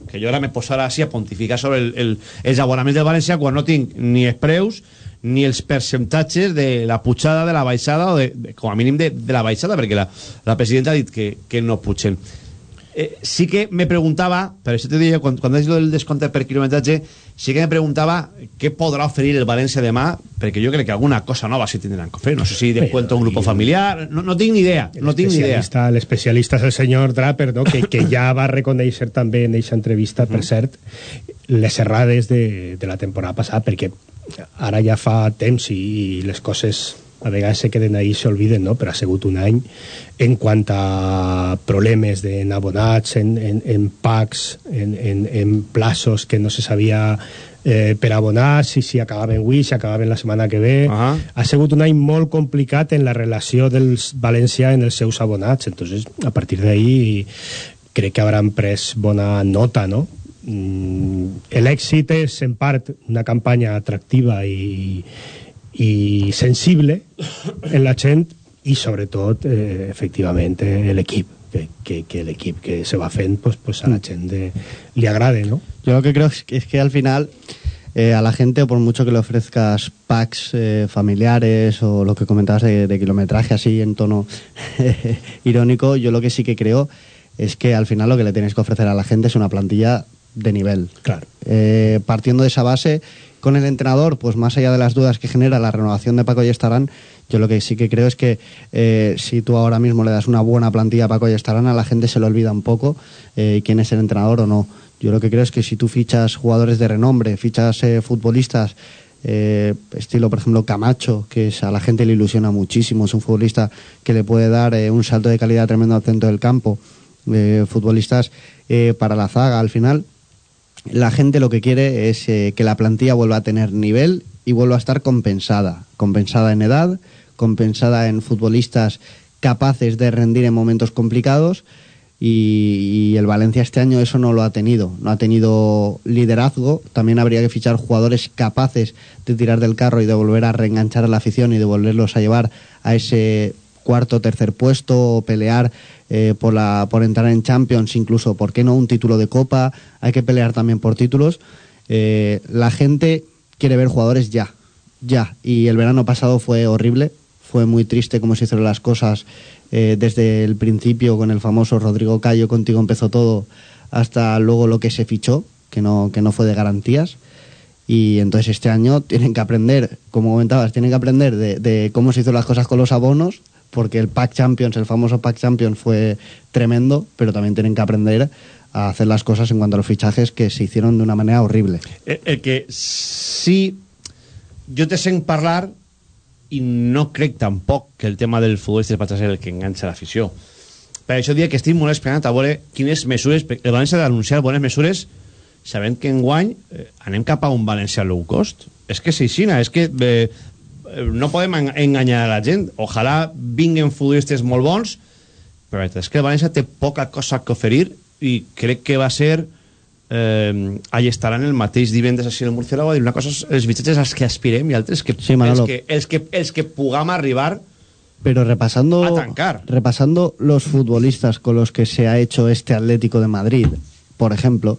que jo ara me posarà així a pontificar sobre el, el, els abonaments de València quan no tinc ni els preus ni els percentatges de la pujada, de la baixada o de, de, com a mínim de, de la baixada perquè la, la presidenta ha dit que, que no pugen eh, sí que me preguntava, per això te diria, quan, quan has dit el descompte per quilometratge, sí que me preguntava què podrà oferir el València demà, perquè jo crec que alguna cosa nova sí tindran que oferir. No sé si de cuento un grup familiar, no, no tinc ni idea, no tinc ni idea. L'especialista és el senyor Draper, no? que, que ja va reconèixer també en aquesta entrevista, per cert, les errades de, de la temporada passada, perquè ara ja fa temps i, i les coses a vegades se queden ahí i s'olviden, no? però ha sigut un any en quant a problemes d'abonats, en, en, en packs, en, en, en plaços que no se sabia eh, per abonar, si, si acabaven avui, si acabaven la setmana que ve. Uh -huh. Ha sigut un any molt complicat en la relació dels València en els seus abonats. Entonces, a partir d'ahí crec que hauran pres bona nota, no? Mm, L'èxit és, en part, una campanya atractiva i, i sensible en la gent i sobretot eh, efectivament l'equip que, que, que l'equip que se va fent pues, pues a la gent de, li agrade ¿no? yo lo que creo es que, es que al final eh, a la gente, por mucho que le ofrezcas packs eh, familiares o lo que comentabas de, de kilometraje así en tono irónico, yo lo que sí que creo es que al final lo que le tienes que ofrecer a la gente es una plantilla de nivel. Claro. Eh, partiendo de esa base, con el entrenador, pues más allá de las dudas que genera la renovación de Paco y Estarán, yo lo que sí que creo es que eh, si tú ahora mismo le das una buena plantilla a Paco y Estarán, a la gente se le olvida un poco eh, quién es el entrenador o no. Yo lo que creo es que si tú fichas jugadores de renombre, fichas eh, futbolistas, eh, estilo por ejemplo Camacho, que es, a la gente le ilusiona muchísimo, es un futbolista que le puede dar eh, un salto de calidad tremendo al centro del campo, eh, futbolistas para la zaga al final la gente lo que quiere es eh, que la plantilla vuelva a tener nivel y vuelva a estar compensada. Compensada en edad, compensada en futbolistas capaces de rendir en momentos complicados. Y, y, el Valencia este año eso no lo ha tenido. No ha tenido liderazgo. También habría que fichar jugadores capaces de tirar del carro y de volver a reenganchar a la afición y de volverlos a llevar a ese cuarto tercer puesto pelear eh, por, por entrar en Champions, incluso, ¿por qué no un título de Copa? Hay que pelear también por títulos. Eh, la gente quiere ver jugadores ya, ya. Y el verano pasado fue horrible, fue muy triste cómo se hicieron las cosas eh, desde el principio con el famoso Rodrigo Cayo, contigo empezó todo, hasta luego lo que se fichó, que no, que no fue de garantías. Y entonces este año tienen que aprender, como comentabas, tienen que aprender de, de cómo se hizo las cosas con los abonos, porque el Pack Champions, el famoso Pack Champions fue tremendo, pero también tienen que aprender a hacer las cosas en cuanto a los fichajes que se hicieron de una manera horrible. El, el que sí jo te sent parlar i no crec tampoc que el tema del futbol és ser el que enganxa l'afició. Per això diria que estic molt esperant a veure quines mesures... El València ha d'anunciar bones mesures sabent que en guany eh, anem cap a un València low cost. És que és així, és que eh, no podem enganyar a la gent. Ojalà vinguen futbolistes molt bons, però és que el València té poca cosa que oferir i crec que va ser eh, allà estaran el mateix divendres així el Murciélago a dir una cosa els bitxetges als que aspirem i altres que, sí, els, que, els, que, els que pugam arribar pero repasando a tancar. repasando los futbolistas con los que se ha hecho este Atlético de Madrid por ejemplo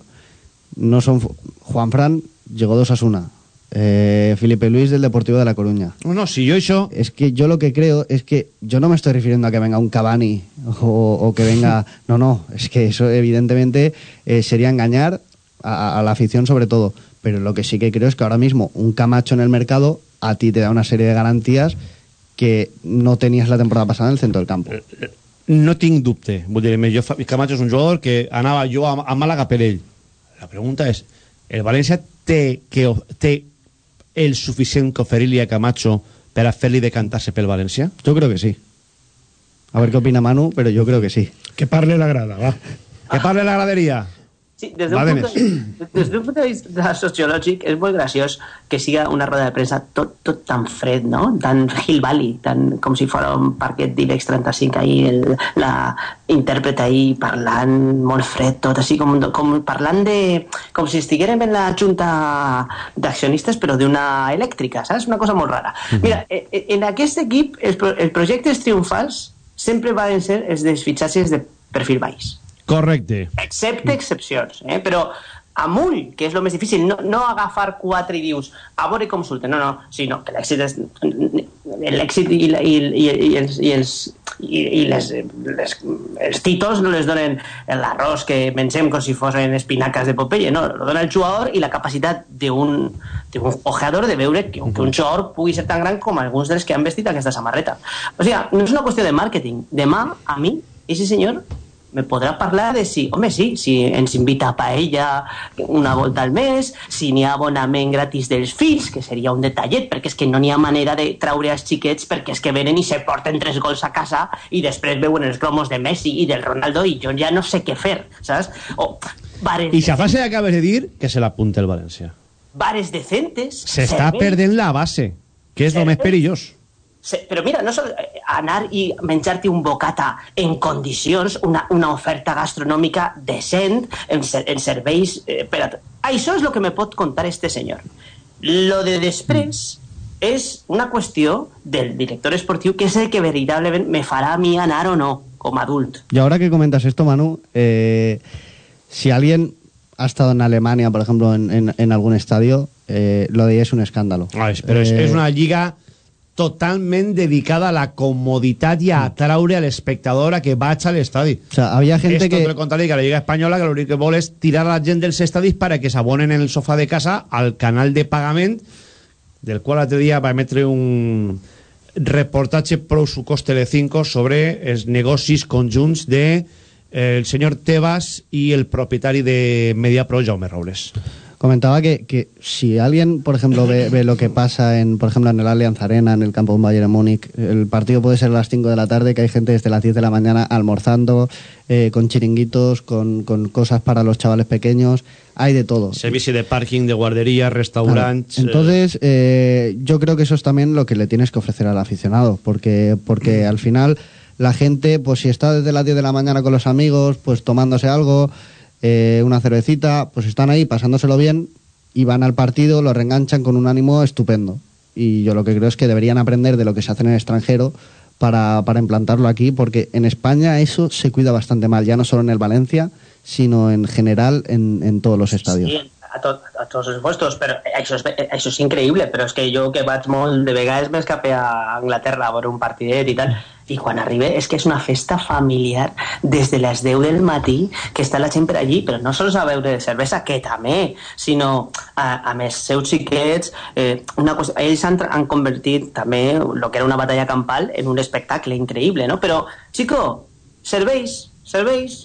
no son Juan Fran llegó dos a una Eh, Felipe Luis del Deportivo de La Coruña. No, si yo eso... Es que yo lo que creo es que yo no me estoy refiriendo a que venga un Cavani o, o que venga... No, no, es que eso evidentemente eh, sería engañar a, a, la afición sobre todo. pero lo que sí que creo es que ahora mismo un Camacho en el mercado a ti te da una serie de garantías que no tenías la temporada pasada en el centro del campo. No tinc dubte. Vull dir, jo, Camacho és un jugador que anava jo a, a Màlaga per ell. La pregunta és, el València té, que, té el suficient que oferir-li a Camacho per a fer-li decantar-se pel València? Yo creo que sí. A ver qué opina Manu, pero yo creo que sí. Que parle la grada, va. Que parle la graderia. Sí, des d'un, de punt de, des d'un punt de vista sociològic és molt graciós que siga una roda de premsa tot, tot tan fred, no? Tan Hill Valley, tan, com si fos un parquet d'Ibex 35 ahí, el, la intèrpret ahí parlant molt fred, tot així com, com parlant de... com si estiguérem en la junta d'accionistes però d'una elèctrica, saps? Una cosa molt rara. Mira, eh, eh, en aquest equip els, pro- els projectes triomfals sempre van ser els dels fitxatges de perfil baix Correcte. excepte excepcions, eh? però amunt, que és el més difícil, no, no agafar quatre i dius, a veure com surten, no, no, sinó que l'èxit és l'èxit i, i, i, i, els, i, els, i, i les, les, els títols no les donen l'arròs que mengem com si fossin espinacas de Popeye, no, lo dona el jugador i la capacitat d'un ojeador de veure que, que un jugador pugui ser tan gran com alguns dels que han vestit aquesta samarreta. O sigui, no és una qüestió de màrqueting. Demà, a mi, ese senyor me podrà parlar de si, home, sí, si ens invita a paella una volta al mes, si n'hi ha abonament gratis dels fills, que seria un detallet, perquè és que no n'hi ha manera de traure els xiquets perquè és que venen i se porten tres gols a casa i després veuen els cromos de Messi i del Ronaldo i jo ja no sé què fer, saps? O bares, I la frase que acabes de dir, que se l'apunta el València. bares decentes... Se està serveis- perdent la base, que és el més perillós. Se- Però mira, no sol, eh, anar i menjar-te un bocata en condicions, una, una oferta gastronòmica decent, en, ser, en serveis... Eh, per a... Això és el que me pot contar este senyor. Lo de després és una qüestió del director esportiu que és el que veritablement me farà a mi anar o no, com a adult. Y ahora que comentas esto, Manu, eh, si alguien ha estado en Alemania, por ejemplo, en, en- en algún estadio, eh, lo de ahí es un escándalo. Ah, Eh, és una lliga totalment dedicada a la comoditat i a atraure a l'espectador a que vaig a l'estadi. O sea, había gente és tot que... el contrari que la Lliga Espanyola, que l'únic que vol és tirar a la gent dels estadis para que s'abonen en el sofà de casa al canal de pagament, del qual l'altre dia va emetre un reportatge prou sucós Telecinco sobre els negocis conjunts de eh, el senyor Tebas i el propietari de Mediapro, Jaume Robles. Comentaba que, que si alguien, por ejemplo, ve, ve lo que pasa en, por ejemplo, en el Allianz Arena, en el campo de Bayern de Múnich, el partido puede ser a las 5 de la tarde, que hay gente desde las 10 de la mañana almorzando, eh, con chiringuitos, con, con cosas para los chavales pequeños, hay de todo. Servici de pàrquing, de guarderia, Claro. restaurants... eh, Entonces, eh, yo creo que eso es también lo que le tienes que ofrecer al aficionado, porque, porque al final la gente, pues si está desde las 10 de la mañana con los amigos, pues tomándose algo, eh, una cervecita, pues están ahí pasándoselo bien y van al partido, lo reenganchan con un ánimo estupendo. Y yo lo que creo es que deberían aprender de lo que se hace en el extranjero para, para implantarlo aquí, porque en España eso se cuida bastante mal, ya no solo en el Valencia, sino en general en, en todos los estadios. A, però això és, això és increïble, però és que jo que vaig molt de vegades m'escapé a Anglaterra a veure un partidet i tal, i quan arribe és que és una festa familiar des de les 10 del matí que està la gent per allí, però no sols a beure cervesa, que també, sinó a, amb els seus xiquets, eh, una cosa, ells han, han convertit també el que era una batalla campal en un espectacle increïble, no? Però, chico, serveis, serveis,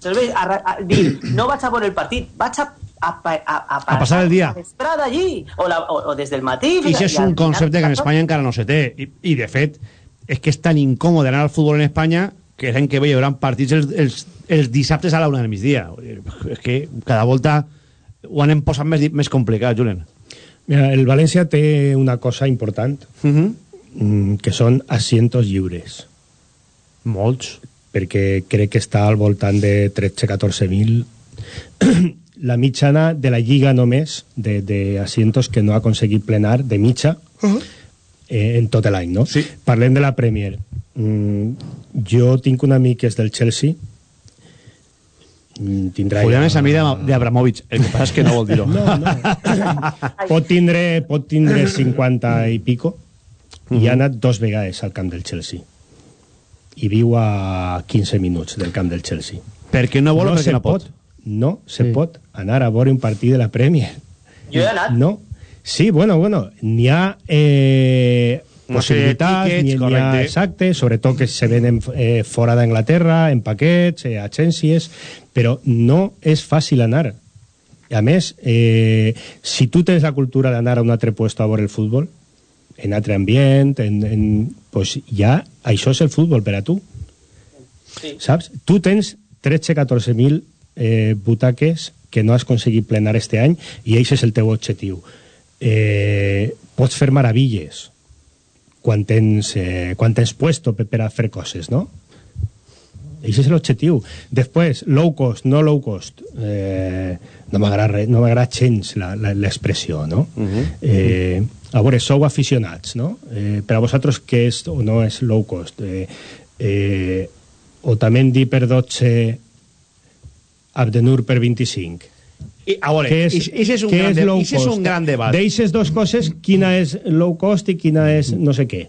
serveis, a, a, a, dir, no vaig a veure el partit, vaig a a, a, a, A passar el dia. vesprada allí, o, la, o, o des del matí I això és un concepte que en Espanya encara no se té. I, i de fet, és que és tan incòmode anar al futbol en Espanya que l'any que ve hi haurà partits els, els, els dissabtes a la una del migdia. És que cada volta ho anem posant més, més complicat, Julen. Mira, el València té una cosa important, Uh -huh. mm, que són asientos lliures. Molts. Perquè crec que està al voltant de 13-14.000. la mitjana de la Lliga només, de, de asientos que no ha aconseguit plenar, de mitja, eh, en tot l'any, no? Sí. Parlem de la Premier. Mm, jo tinc un amic que és del Chelsea, Mm, tindrà Julián és amic de- d'Abramovich. El que passa és que no vol dir-ho. No, no. pot, tindre, pot tindre 50 i pico i ha anat dos vegades al camp del Chelsea i viu a 15 minuts del camp del Chelsea Perquè no vol o perquè no pot. no se Sí. pot anar a veure un partit de la Premier Jo he anat. No? Sí, bueno, bueno, n'hi ha eh, possibilitats, tickets, n'hi n'hi ha, correcte. exacte, sobretot que se venen eh, fora d'Anglaterra, en paquets, eh, agències, però no és fàcil anar. A més, eh, si tu tens la cultura d'anar a un altre puesto a veure el futbol, en altre ambient, en, en, pues ja això és el futbol per a tu. Sí. Saps? Tu tens 13-14.000 eh, butaques que no has aconseguit plenar este any i això és el teu objectiu. Eh, pots fer meravilles quan tens, eh, quan tens puesto per, per a fer coses, no? Això és l'objectiu. Després, low cost, no low cost. Eh, no m'agrada no gens la- la- l'expressió, no? Uh -huh. eh, a veure, sou aficionats, no? Eh, per a vosaltres, què és o no és low cost? Eh, eh, o també dir per 12 Abdenur per 25. I, a veure, Què és, i- ix és un què gran és low és cost? un gran debat. D'eixes dos coses, quina és low cost i quina és no sé què?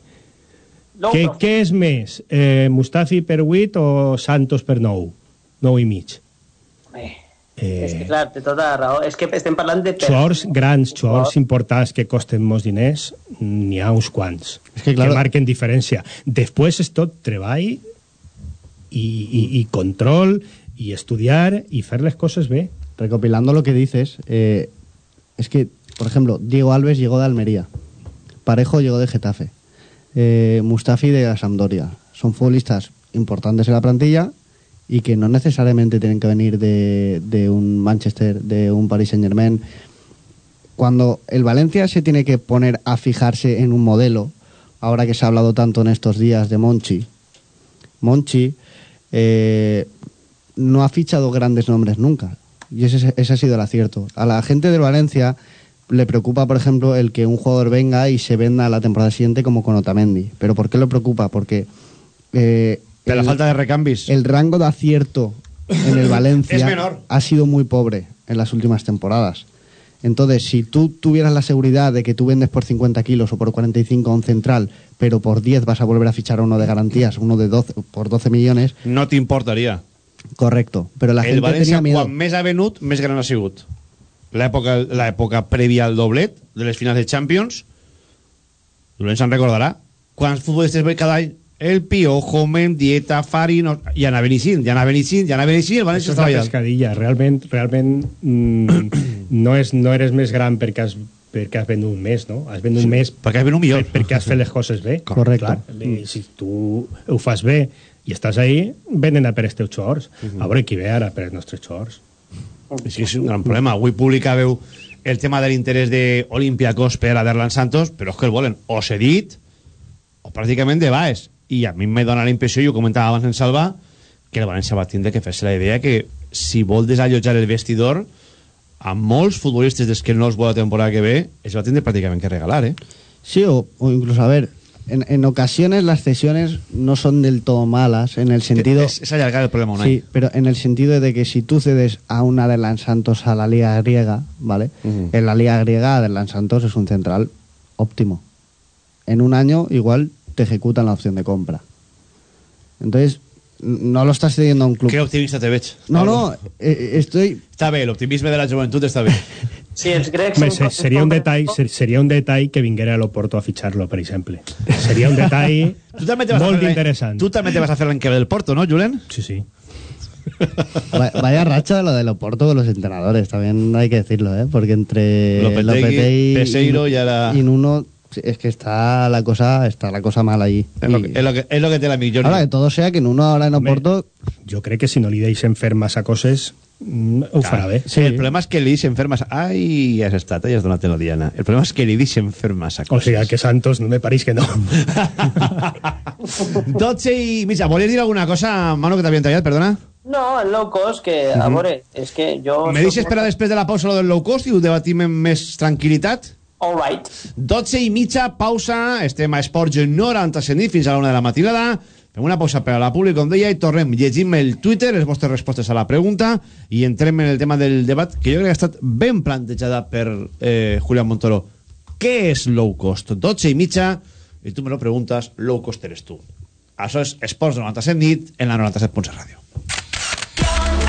Low Què, profit. què és més? Eh, Mustafi per 8 o Santos per 9? 9 i mig. Eh, Eh, és que, clar, té tota la raó. És que estem parlant de... Jugadors grans, jugadors importants que costen molts diners, n'hi ha uns quants És que, claro- que marquen diferència. Després és tot treball i, i, i control i estudiar i fer les coses bé. Recopilando lo que dices, eh, es que, por ejemplo, Diego Alves llegó de Almería, Parejo llegó de Getafe, eh, Mustafi de la Sampdoria. Son futbolistas importantes en la plantilla y que no necesariamente tienen que venir de, un Manchester, de un Paris Saint Germain. Cuando el Valencia se tiene que poner a fijarse en un modelo, ahora que se ha hablado tanto en estos días de Monchi, Monchi eh, no ha fichado grandes nombres nunca. Y ese, ese ha sido el acierto. A la gente del Valencia le preocupa, por ejemplo, el que un jugador venga y se venda la temporada siguiente como con Otamendi. ¿Pero por qué lo preocupa? Porque eh, Per la el- falta de recambis. el rango de acierto en el Valencia Es menor. ha sido muy pobre en las últimas temporadas. Entonces, si tú tuvieras la seguridad de que tú vendes por 50 kilos o por 45 a un central, pero por 10 vas a volver a fichar a uno de garantías, uno de 12, por 12 millones, No t'importaria. Correcto. Pero la el gente València, tenía miedo. quan més ha venut, més gran ha sigut. L'època prèvia al doblet de les finals de Champions, Dolent se'n recordarà. Quants futbolistes ve cada any? El Piojo, Mendieta, Fari... No, i anaven eixint, i anaven i anaven eixint, el València estava allà. pescadilla. Realment, realment mm, no, és, no eres més gran perquè has, perquè has venut més, no? Has venut Sí, més perquè has venut millor. per- perquè has fet les coses bé. Correcte. Clar, i si tu ho fas bé i estàs ahí, venen a per els teus xors. A veure qui ve ara per els nostres xors. És que és un gran problema. Avui publica veu el tema de l'interès d'Olimpiakos per a Derlan Santos, però és que el volen o cedit o pràcticament de baix. I a mi me dona la impressió, i ho comentava abans en Salva, que el València va tindre que fer-se la idea que si vol desallotjar el vestidor a molts futbolistes des que no els vol la temporada que ve, es va tindre pràcticament que regalar, eh? Sí, o, o incluso, a ver, en, en ocasiones las cesiones no son del todo malas, en el sentido... Es, es allargar el problema un Sí, pero en el sentido de que si tú cedes a un Adelan Santos a la Liga Griega, ¿vale? En la Liga Griega, Adelan Santos es un central óptimo. En un año, igual te ejecutan la opción de compra. Entonces, no lo estás cediendo a un club. Que optimista te veig. No, Pablo. no, eh, estoy. Està bé, l'optimisme de la joventut està bé. Sí, els grecs... Home, són- se- seria un detall ser- seria un detall que vinguera a l'Oporto a fitxar-lo, per exemple. Seria un detall Tu també te vas a molt fer- interessant. Tu també te vas a fer l'any que ve del Porto, no, Julen? Sí, sí. Va- Vaya racha de lo del Oporto con los entrenadores, también hay que decirlo, ¿eh? Porque entre Lopetegui, Peseiro y ahora- y Nuno, es que está la cosa, está la cosa mal allí. És lo Y- que, és lo que, és lo que té la millor. ahora que todo sea que Nuno ahora en Home, Oporto Jo crec que si no li deixen fer massa coses, mm, ho farà bé. Sí. El problema és que li deixen fer massa... Ai, has estat, ja has donat la diana. El problema és que li deixen fer massa O coses. sigui, que Santos no me pareix que no. 12 i mitja. Volies dir alguna cosa, Manu, que t'havien tallat, perdona? No, el low cost, que, a veure, és que jo... Me deixes esperar després de la pausa lo del low cost i ho debatim amb més tranquil·litat? All right. 12 i mitja, pausa. Estem a Esports 97 nit fins a la una de la matinada. Fem una pausa per a la pública, com deia, i tornem. Llegim el Twitter, les vostres respostes a la pregunta, i entrem en el tema del debat, que jo crec que ha estat ben plantejada per eh, Julián Montoro. Què és low cost? 12 i mitja, i tu me lo preguntes, low cost eres tu. Això és Esports 97 nit, en la 97.7 ràdio.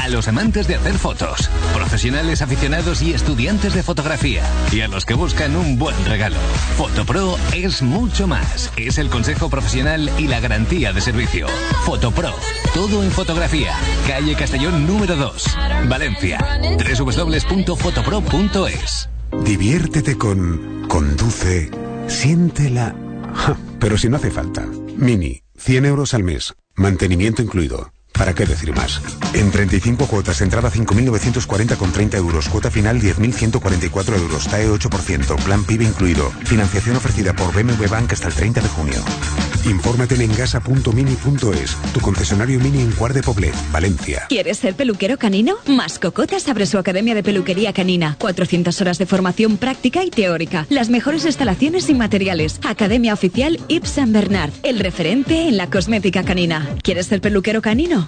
A los amantes de hacer fotos, profesionales aficionados y estudiantes de fotografía, y a los que buscan un buen regalo. Fotopro es mucho más. Es el consejo profesional y la garantía de servicio. Fotopro, todo en fotografía. Calle Castellón número 2, Valencia. www.fotopro.es. Diviértete con Conduce, siéntela. Pero si no hace falta. Mini, 100 euros al mes, mantenimiento incluido. ¿Para qué decir más? En 35 cuotas, entrada 5.940 con 30 euros, cuota final 10.144 euros, TAE 8%, plan PIB incluido. Financiación ofrecida por BMW Bank hasta el 30 de junio. Infórmate en engasa.mini.es, tu concesionario Mini en Cuart de Poblet, Valencia. ¿Quieres ser peluquero canino? Mascocotas abre su academia de peluquería canina. 400 horas de formación práctica y teórica. Las mejores instalaciones y materiales. Academia oficial Yves Saint Bernard, el referente en la cosmética canina. ¿Quieres ser peluquero canino?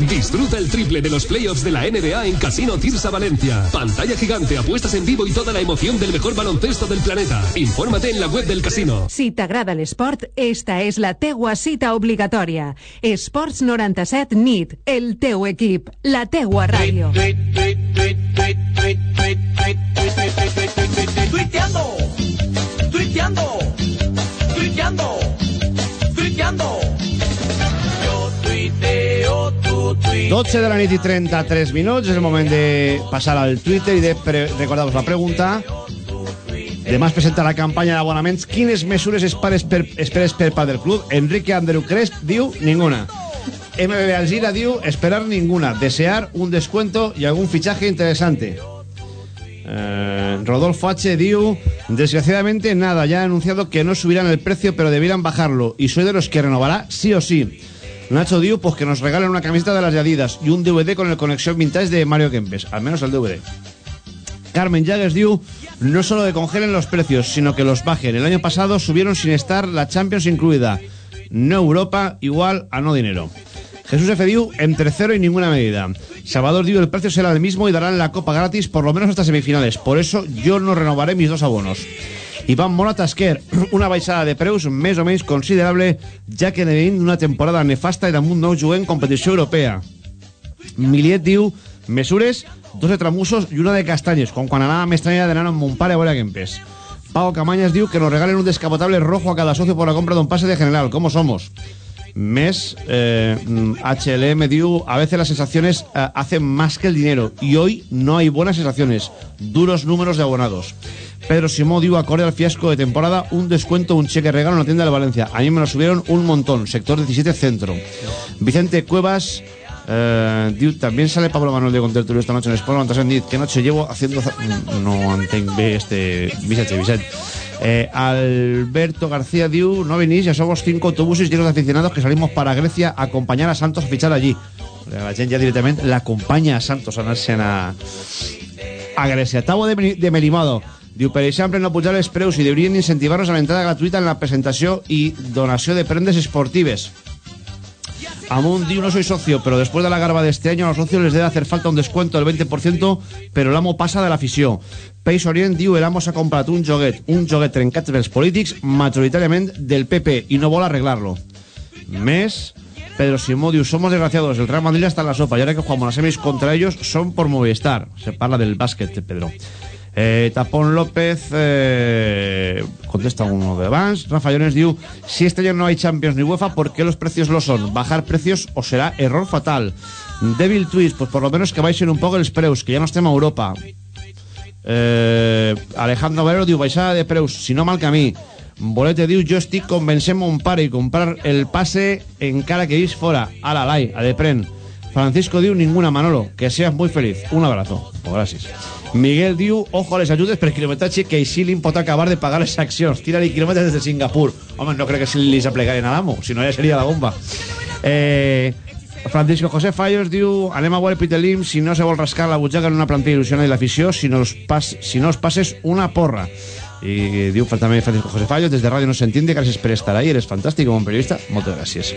Disfruta el triple de los playoffs de la NBA en Casino Tirsa Valencia. Pantalla gigante, apuestas en vivo y toda la emoción del mejor baloncesto del planeta. Infórmate en la web del casino. Si t'agrada l'esport, esta és la teua cita obligatòria. Esports 97 NIT, el teu equip, la teua ràdio. Tuiteando, tuiteando, tuiteando, tuiteando. 12 de la nit i 33 minuts, és el moment de passar al Twitter i de recordar-vos la pregunta. Demà es presenta la campanya d'abonaments. Quines mesures esperes per, esperes per club? Enrique Andreu Cresp diu ninguna. MBB Algira diu esperar ninguna. Desear un descuento y algún fichaje interesante. Eh, Rodolfo H. diu Desgraciadamente nada, ya ha anunciado que no subirán el precio pero debieran bajarlo y soy de los que renovará sí o sí Nacho diu pues que nos regalen una camiseta de las Adidas y un DVD con el conexión vintage de Mario Kempes, al menos el DVD Carmen Llagues diu no solo de congelen los precios, sino que los bajen. El año pasado subieron sin estar la Champions incluida. No Europa igual a no dinero. Jesús F. diu entre cero y ninguna medida. Salvador diu el precio será el mismo y darán la copa gratis por lo menos hasta semifinales. Por eso yo no renovaré mis dos abonos. Mora Tasquer, una baixada de preus més o menys considerable, ja que venim d'una temporada nefasta i damunt nou juguem competició europea. Miliet diu mesures, dos de tramusos i una de castanyes, com quan anava més estranya d'anar amb mon pare a veure. Pau Camañas diu que nos regalen un descapotable rojo a cada socio por la compra de un pase de general. ¿Cómo somos? Mes, eh, HLM diu, a veces las sensaciones eh, hacen más que el dinero y hoy no hay buenas sensaciones, duros números de abonados. Pedro Simó diu, acorde al fiasco de temporada, un descuento, un cheque regalo en la tienda de Valencia. A mí me lo subieron un montón, sector 17 centro. Vicente Cuevas eh, diu, también sale Pablo Manuel de Contertulio esta noche en Sport ¿qué noche llevo haciendo... No entenc bé este Vicente, Vicente. Eh, Alberto García diu, no venís, ya somos cinco autobuses llenos de aficionados que salimos para Grecia a acompañar a Santos a fichar allí. La gent ja directament l'acompanya a Santos a anar-se'n a, a Grècia. Tavo de Melimado. Diu, per exemple, no pujar els preus i deurien incentivar-nos a l'entrada gratuïta en la presentació i donació de prendes esportives. Amun diu, no soy socio, pero después de la garba de este año a los socios les debe hacer falta un descuento del 20%, pero el amo pasa de la afició. Peix Orient diu, el amo s'ha comprat un joguet, un joguet trencat pels polítics, majoritàriament del PP, i no vol arreglar-lo. Més, Pedro Simó diu, somos desgraciados, el Real Madrid está en la sopa, y ahora que jugamos las semis contra ellos son por Movistar. Se parla del básquet, Pedro. Eh, Tapón López eh, contesta uno de Vans. Rafa Llones diu si este año no hay Champions ni UEFA ¿por qué los precios lo son? ¿bajar precios o será error fatal? Devil Twist, pues por lo menos que baixen un poco els preus que ya no estem a Europa. Eh, Alejandro Valero diu baixada de preus, si no mal camí Bolete diu jo estic convencent mon pare i comprar el passe encara que vist fora. A la Lai, a Depren Francisco diu ninguna Manolo, que seas muy feliz. Un abrazo, o gràcies Miguel diu, ojo a les ajudes per quilometratge que així li pot acabar de pagar les accions. Tira-li quilòmetres des de Singapur. Home, no crec que se li s'aplegaren a l'amo, si no ja seria la bomba. Eh, Francisco José Fallos diu anem a veure Peter Lim si no se vol rascar la butxaca en una plantilla il·lusionada i l'afició si, no si no els passes una porra i diu també Francisco José Fallos des de Ràdio No s'entiende, gràcies per estar ahí eres fantástico como periodista, moltes gràcies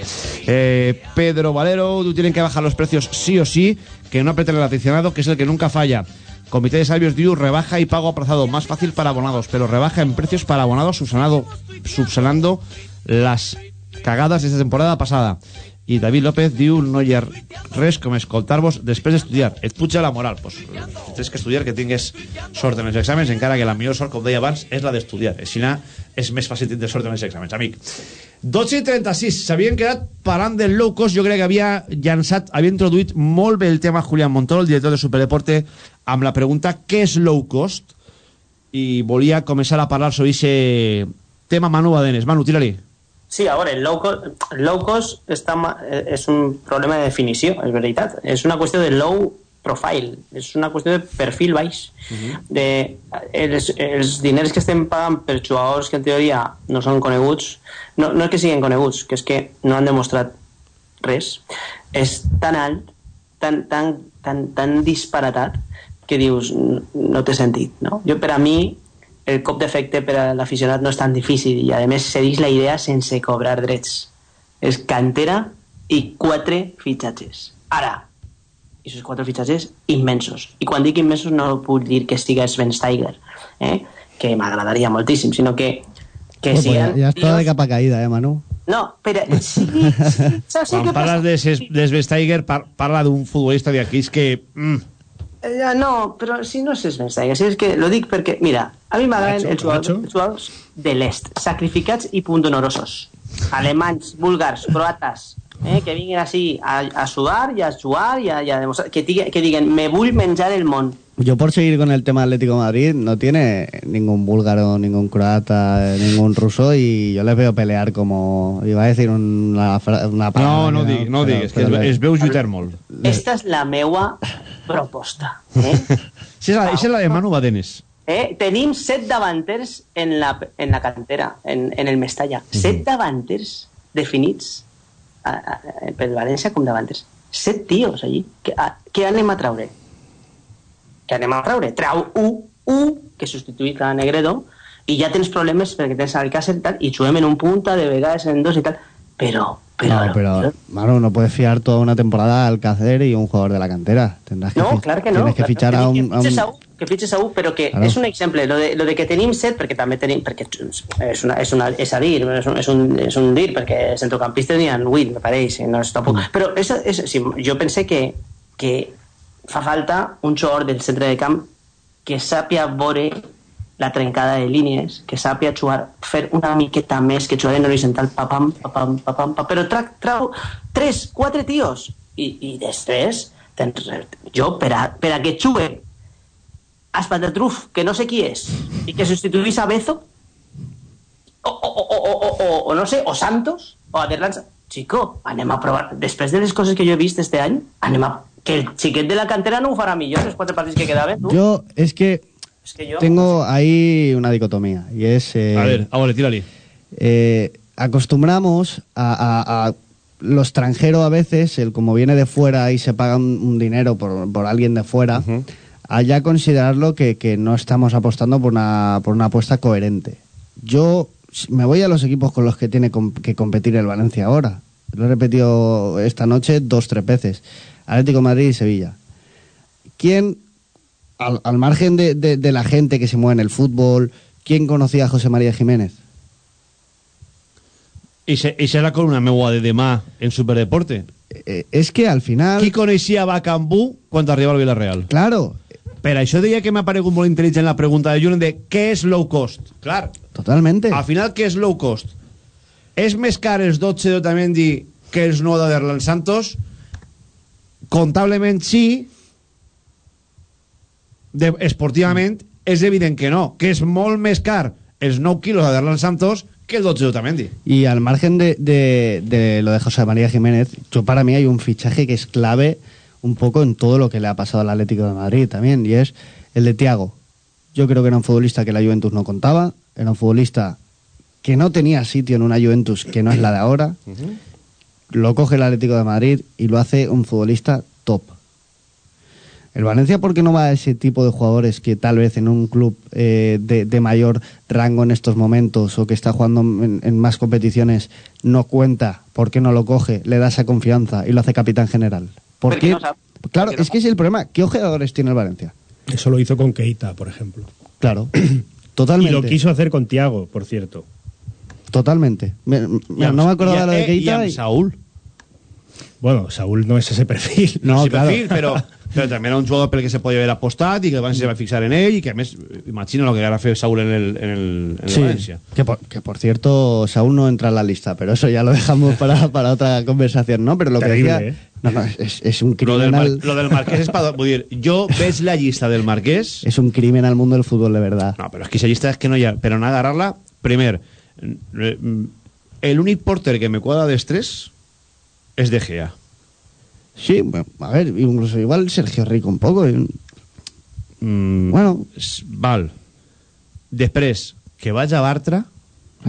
eh, Pedro Valero diu tienen que bajar los precios sí o sí que no aprieten el aficionado que es el que nunca falla Comité de Sabios diu rebaja y pago aplazado. Más fácil para abonados pero rebaja en precios para abonados subsanado, subsanando las cagadas de esta temporada pasada. I David López diu no hi ha res com escoltar-vos després d'estudiar et puja la moral pues, tens que estudiar que tingues sort en els exàmens encara que la millor sort, com deia abans, és la d'estudiar. Així és més fàcil tindre sort en els exàmens amic. 12 i 36 s'havien quedat parlant del low cost. Jo crec que havia llançat, havia introduït molt bé el tema Julián Montoro, el director de Superdeporte amb la pregunta què és low cost i volia començar a parlar sobre aquest tema Manu Badenes Manu, tira-li Sí, a veure, el low cost, low cost està, és un problema de definició, és veritat. És una qüestió de low profile, és una qüestió de perfil baix. de, els, els diners que estem pagant per jugadors que en teoria no són coneguts, no, no és que siguin coneguts, que és que no han demostrat res, és tan alt, tan, tan, tan, tan disparatat, que dius, "N- no té sentit. No? Jo, per a mi, el cop d'efecte per a l'aficionat no és tan difícil i a més cedeix la idea sense cobrar drets és cantera i quatre fitxatges ara i aquests quatre fitxatges immensos i quan dic immensos no puc dir que estigués Ben Steiger eh? que m'agradaria moltíssim sinó que, que Pues siguin ya, ya está de capa caída, eh, Manu. no, però sí, sí, saps Quan què passa? parles de de Svesteiger, par parla d'un futbolista d'aquí que... Mm, Eh, no, però si no és Svensdeiger, si és que lo dic perquè, mira, a mi m'agraden jugadors, els jugadors de l'est, sacrificats i pundonorosos. Alemanys, búlgars, croates, eh, que vinguin així a, a sudar i a jugar i a, i a demostrar, que, diguen, que diguen, me vull menjar el món. Yo por seguir con el tema Atlético de Madrid, no tiene ningún búlgaro, ningún croata, ningún ruso y yo les veo pelear como... Iba a decir una, una No, palabra no que digui, no pero- digues, que pero es, es veu lluitar molt. Esta és la meua proposta. Eh? Esa és la, esa és la de Manu Badenes. Eh? Tenim set davanters en la, en la cantera, en, en el Mestalla. Set davanters definits a, a, pel València com davanters. Set tios allí. Què, a, què anem a traure? Què anem a traure? Trau un, un que substituïca a Negredo i ja tens problemes perquè tens Alcácer i tal, i juguem en un punta, de vegades en dos i tal. Però. No, pero, Manu, no puedes fiar toda una temporada a Alcácer y un jugador de la cantera. Tendrás que No, fi- clar que no. Tienes que fichar a que un... a a un, que fitxes a un, però que Claro. és un exemple, lo de, lo de que tenim set, perquè també tenim, perquè és, una, és, una, és a dir, és un, és un, és un dir, perquè centrocampistes n'hi ha 8, me pareix, no és tampoc... Mm. Però és, és, sí, jo pense que, que fa falta un jugador del centre de camp que sàpia veure la trencada de línies, que sàpia jugar, fer una miqueta més que jugar en horitzontal, papam, papam, papam, papam, però tra, trau tres, quatre tios, i, i després, tens, jo, per a, per a que jugue Aspatertruf, que no sé qui és, i que substituís a Bezo, o, o, o, o, o, o, o no sé, o Santos, o Aderlan... Chico, anem a provar... Després de les coses que jo he vist este any, anem a... Que el xiquet de la cantera no ho farà millor, els quatre partits que quedaven, tu? Yo, es que És que jo... tengo ahí una dicotomía y es... eh, A ver, a ver, tírale. eh, acostumbramos a, a- a lo extranjero a veces, el como viene de fuera y se paga un, un dinero por, por alguien de fuera, a ya considerarlo que, que no estamos apostando por una, por una apuesta coherente. Yo me voy a los equipos con los que tiene que competir el Valencia ahora. Lo he repetido esta noche dos, tres veces. Atlético de Madrid y Sevilla. ¿Quién, al, al margen de, de- de la gente que se mueve en el fútbol, quién conocía a José María Jiménez? I, se, I serà con una meua de demà en Superdeporte. Eh, es que al final... Qui coneixia Bacambú quan arriba al Villarreal? Claro. Per això deia que m'ha paregut molt intel·ligent la pregunta de Julen de què és low cost. Clar, Totalmente. al final què és low cost? És més car els 12 d'Otamendi que els 9 d'Erlan Santos? Comptablement sí, de, esportivament és evident que no, que és molt més car els 9 quilos d'Erlan Santos que el 12 d'Otamendi. Y al margen de, de- de lo de José María Jiménez, yo para mí hay un fichaje que es clave un poco en todo lo que le ha pasado al Atlético de Madrid también, y es el de Tiago. Yo creo que era un futbolista que la Juventus no contaba, era un futbolista que no tenía sitio en una Juventus que no es la de ahora, lo coge el Atlético de Madrid y lo hace un futbolista top. El Valencia, ¿por qué no va a ese tipo de jugadores que tal vez en un club eh, de, de mayor rango en estos momentos o que está jugando en, en más competiciones no cuenta? ¿Por qué no lo coge? Le da esa confianza y lo hace capitán general. ¿Por Porque qué? no sabe. Claro, es que es el problema. ¿Qué jugadores tiene el Valencia? Eso lo hizo con Keita, por ejemplo. Claro, totalmente. Y lo quiso hacer con Tiago, por cierto. Totalmente. Me- no me acordaba lo de Keita. y- Saúl. Bueno, Saúl no es ese perfil. No, sí, claro. perfil, però, però també era un jugador pel que se podia haver apostat i que el València se va fixar en ell i que a més, imagina el que ara fer Saúl en el, en el, en el Sí, València. que por, que por cierto, Saúl no entra en la lista, pero eso ya lo dejamos para, para otra conversación, ¿no? Pero lo Terrible, que decía. ¿eh? No, no, es, es un Lo del, crimen. Mar, lo del Marquès és pa, vull dir, jo veig la llista del Marquès Es un crimen al mundo del fútbol, de verdad. No, però és que esa llista és que no hi ha... Però anar a agarrar-la, primer, el únic porter que me quadra dels tres és De Gea. Sí, bueno, a ver, incluso igual Sergio Rico un poco. y- Mm, Bueno. Val. Després, que vaig a Bartra,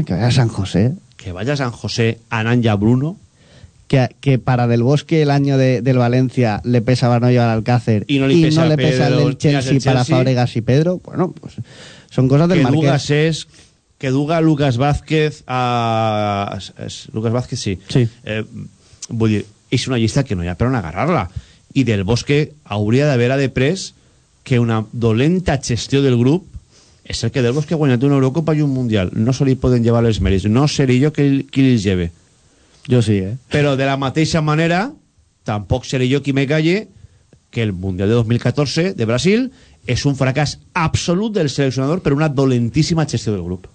Que vaya a San José. que vaig a San José, a Bruno, Que, que para Del Bosque el año de, del Valencia le pesaba no llevar al Alcácer Y no le pesa le pesa el del Chelsea, para. Fábregas y Pedro. Bueno, pues son cosas del que duga Marqués. Cesc, que duga Lucas Vázquez a... es- es- Lucas Vázquez, sí. Sí. Eh, vull dir, és una llista que no hi ha per on agarrar-la. I del Bosque hauria d'haver a de pres que una dolenta gestió del grup és el que del Bosque ha guanyat una Eurocopa i un Mundial. No se li poden llevar els mèrits. No seré jo qui, qui li lleve. Yo sí, ¿eh? Però de la mateixa manera, tampoc seré jo qui me calle que el Mundial de 2014 de Brasil és un fracàs absolut del seleccionador per una dolentíssima gestió del grup.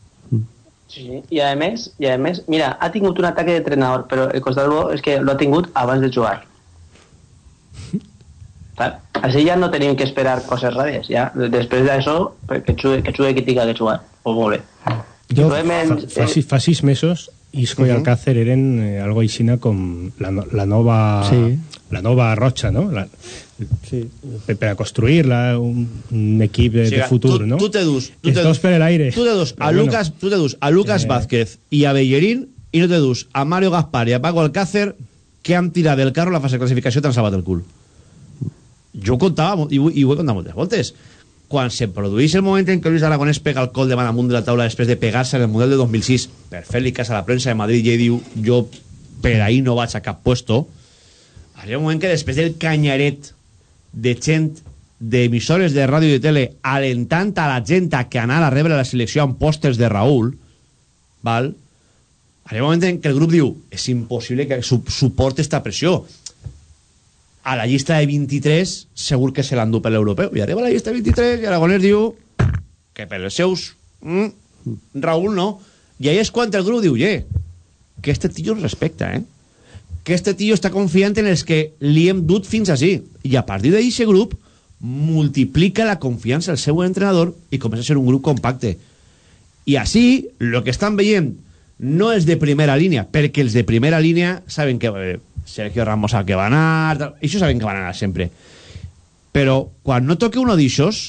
Sí, i a més, i a més, mira, ha tingut un ataque d'entrenador, però el costat bo és que lo ha tingut abans de jugar. Així ja no tenim que esperar coses ràries, ja. Després d'això, que jugue, que jugue qui tinga que jugar. Pues molt bé. Jo, fa, en- fa, sis, fa sis mesos Isco i Mhm. Alcácer eren eh, algo aixina com la, la nova Sí. la nova Rocha, no? La, sí. per, per a construir la, un, un equip de, O sigui, de futur, tu, no? Tu te dus, tu te dos dus, per l'aire. tu te dus a Però bueno. Lucas, tu te dus a Lucas Eh. Vázquez i a Bellerín i no te dus a Mario Gaspar i a Paco Alcácer que han tirat del carro la fase de classificació i t'han salvat el cul. Jo contava, i ho, i ho he contat moltes voltes. Quan se produeix el moment en què Luis Aragonès pega el col de man amunt de la taula després de pegar-se en el Mundial de 2006 per fer-li cas a la premsa de Madrid i diu jo per ahí no vaig a cap puesto arriba un moment que després del canyaret de gent d'emissores de ràdio i de tele alentant a la gent a que anara a rebre la selecció amb pòsters de Raúl val? arriba un moment en què el grup diu és impossible que su suporte esta pressió a la llista de 23 segur que se l'endú per l'europeu i arriba a la llista de 23 i Aragonès diu que per els seus mm, Raúl no. I ahí és quan el grup diu yeah, que este tio respecta eh? que este tio està confiant en els que li hem dut fins així i a partir d'aquest grup multiplica la confiança al seu entrenador i comença a ser un grup compacte. I així, el que estan veient no és de primera línia, perquè els de primera línia saben que eh, Sergio Ramos sap que va anar, tal, això saben que van anar sempre. Però quan no toque uno d'aixòs,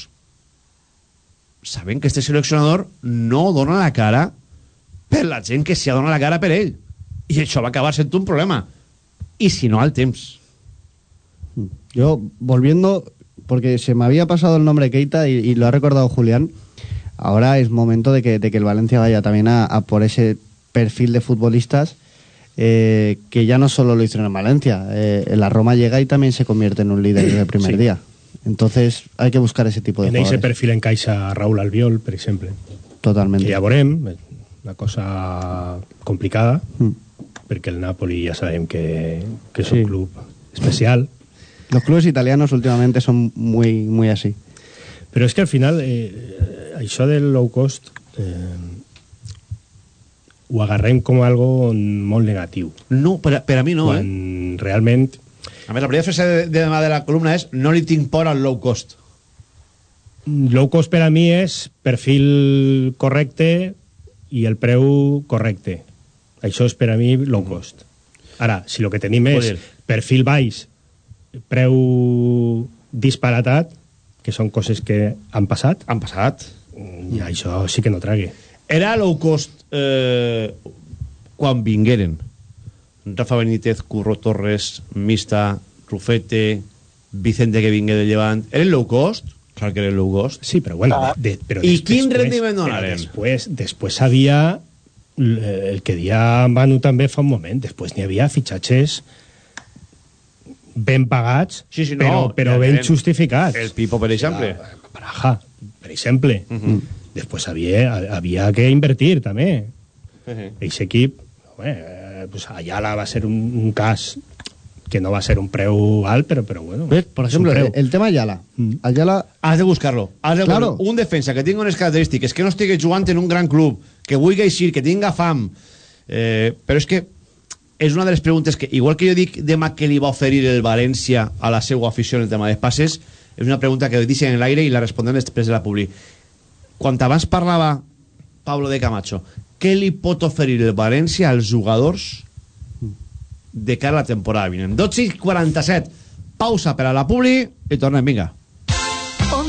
saben que este seleccionador no dona la cara per la gent que s'hi ha donat la cara per ell. I això va acabar sent un problema. I si no, al temps. Yo, volviendo, porque se me había pasado el nombre Keita y, y lo ha recordado Julián, ahora es momento de que, de que el Valencia vaya también a, a por ese perfil de futbolistas eh, que ya no solo lo hicieron en Valencia, eh, la Roma llega y también se convierte en un líder desde el primer Sí. día. Entonces hay que buscar ese tipo de En ese perfil encaixa Raúl Albiol, per exemple. Totalmente. Que ja veurem, eh, una cosa complicada, Mm. perquè el Napoli ja sabem que, que és Sí. un club especial, Los clubes italianos últimamente son muy, muy así. però és que al final eh, això del low cost eh, ho agarrem com algo molt negatiu. No, per, a- per a mi no, eh? quan realment A més, la primera frase de, de demà de la columna és no li tinc por al low cost. low cost per a mi és perfil correcte i el preu correcte. Això és per a mi low cost. Ara, si el que tenim és perfil baix, preu disparatat, que són coses que han passat, Han passat. i això sí que no trague. Era low cost eh, quan vingueren. Rafa Benítez, Curro Torres, Mista, Rufete, Vicente que vingue de Llevant, eren low cost? Clar que eren low cost. Sí, però bueno, de, però I des- quin després- rendiment donaren? Després, després havia l- el que dia Manu també fa un moment, després n'hi havia fitxatges ben pagats, Sí, sí, no, però, però ja ben justificats. El Pipo, per exemple. Baraja, per exemple. Després havia, havia que invertir, també. Aquest equip, home, eh, pues Ayala va ser un, un cas que no va ser un preu alt, però, però bueno. ¿Ves? Por ejemplo, el, el tema Ayala. Ayala Has de buscar-lo. Has de Claro. buscar-lo. Un defensa que tingui unes característiques, que no estigui jugant en un gran club, que vulgui eixir, que tinga fam. Eh, però és que és una de les preguntes que, igual que jo dic demà que li va oferir el València a la seva afició en el tema de passes, és una pregunta que deixen en l'aire i la respondrem després de la publi. Quan abans parlava Pablo de Camacho, què li pot oferir el València als jugadors de cara a la temporada vinent? 12 i 47. Pausa per a la publi i tornem, vinga.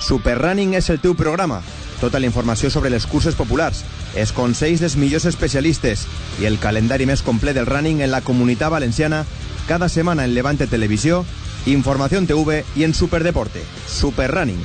Superrunning és el teu programa. Tota la sobre les curses populars, els consells dels millors especialistes i el calendari més complet del running en la comunitat valenciana cada setmana en Levante Televisió, Informació TV i en Superdeporte. Superrunning.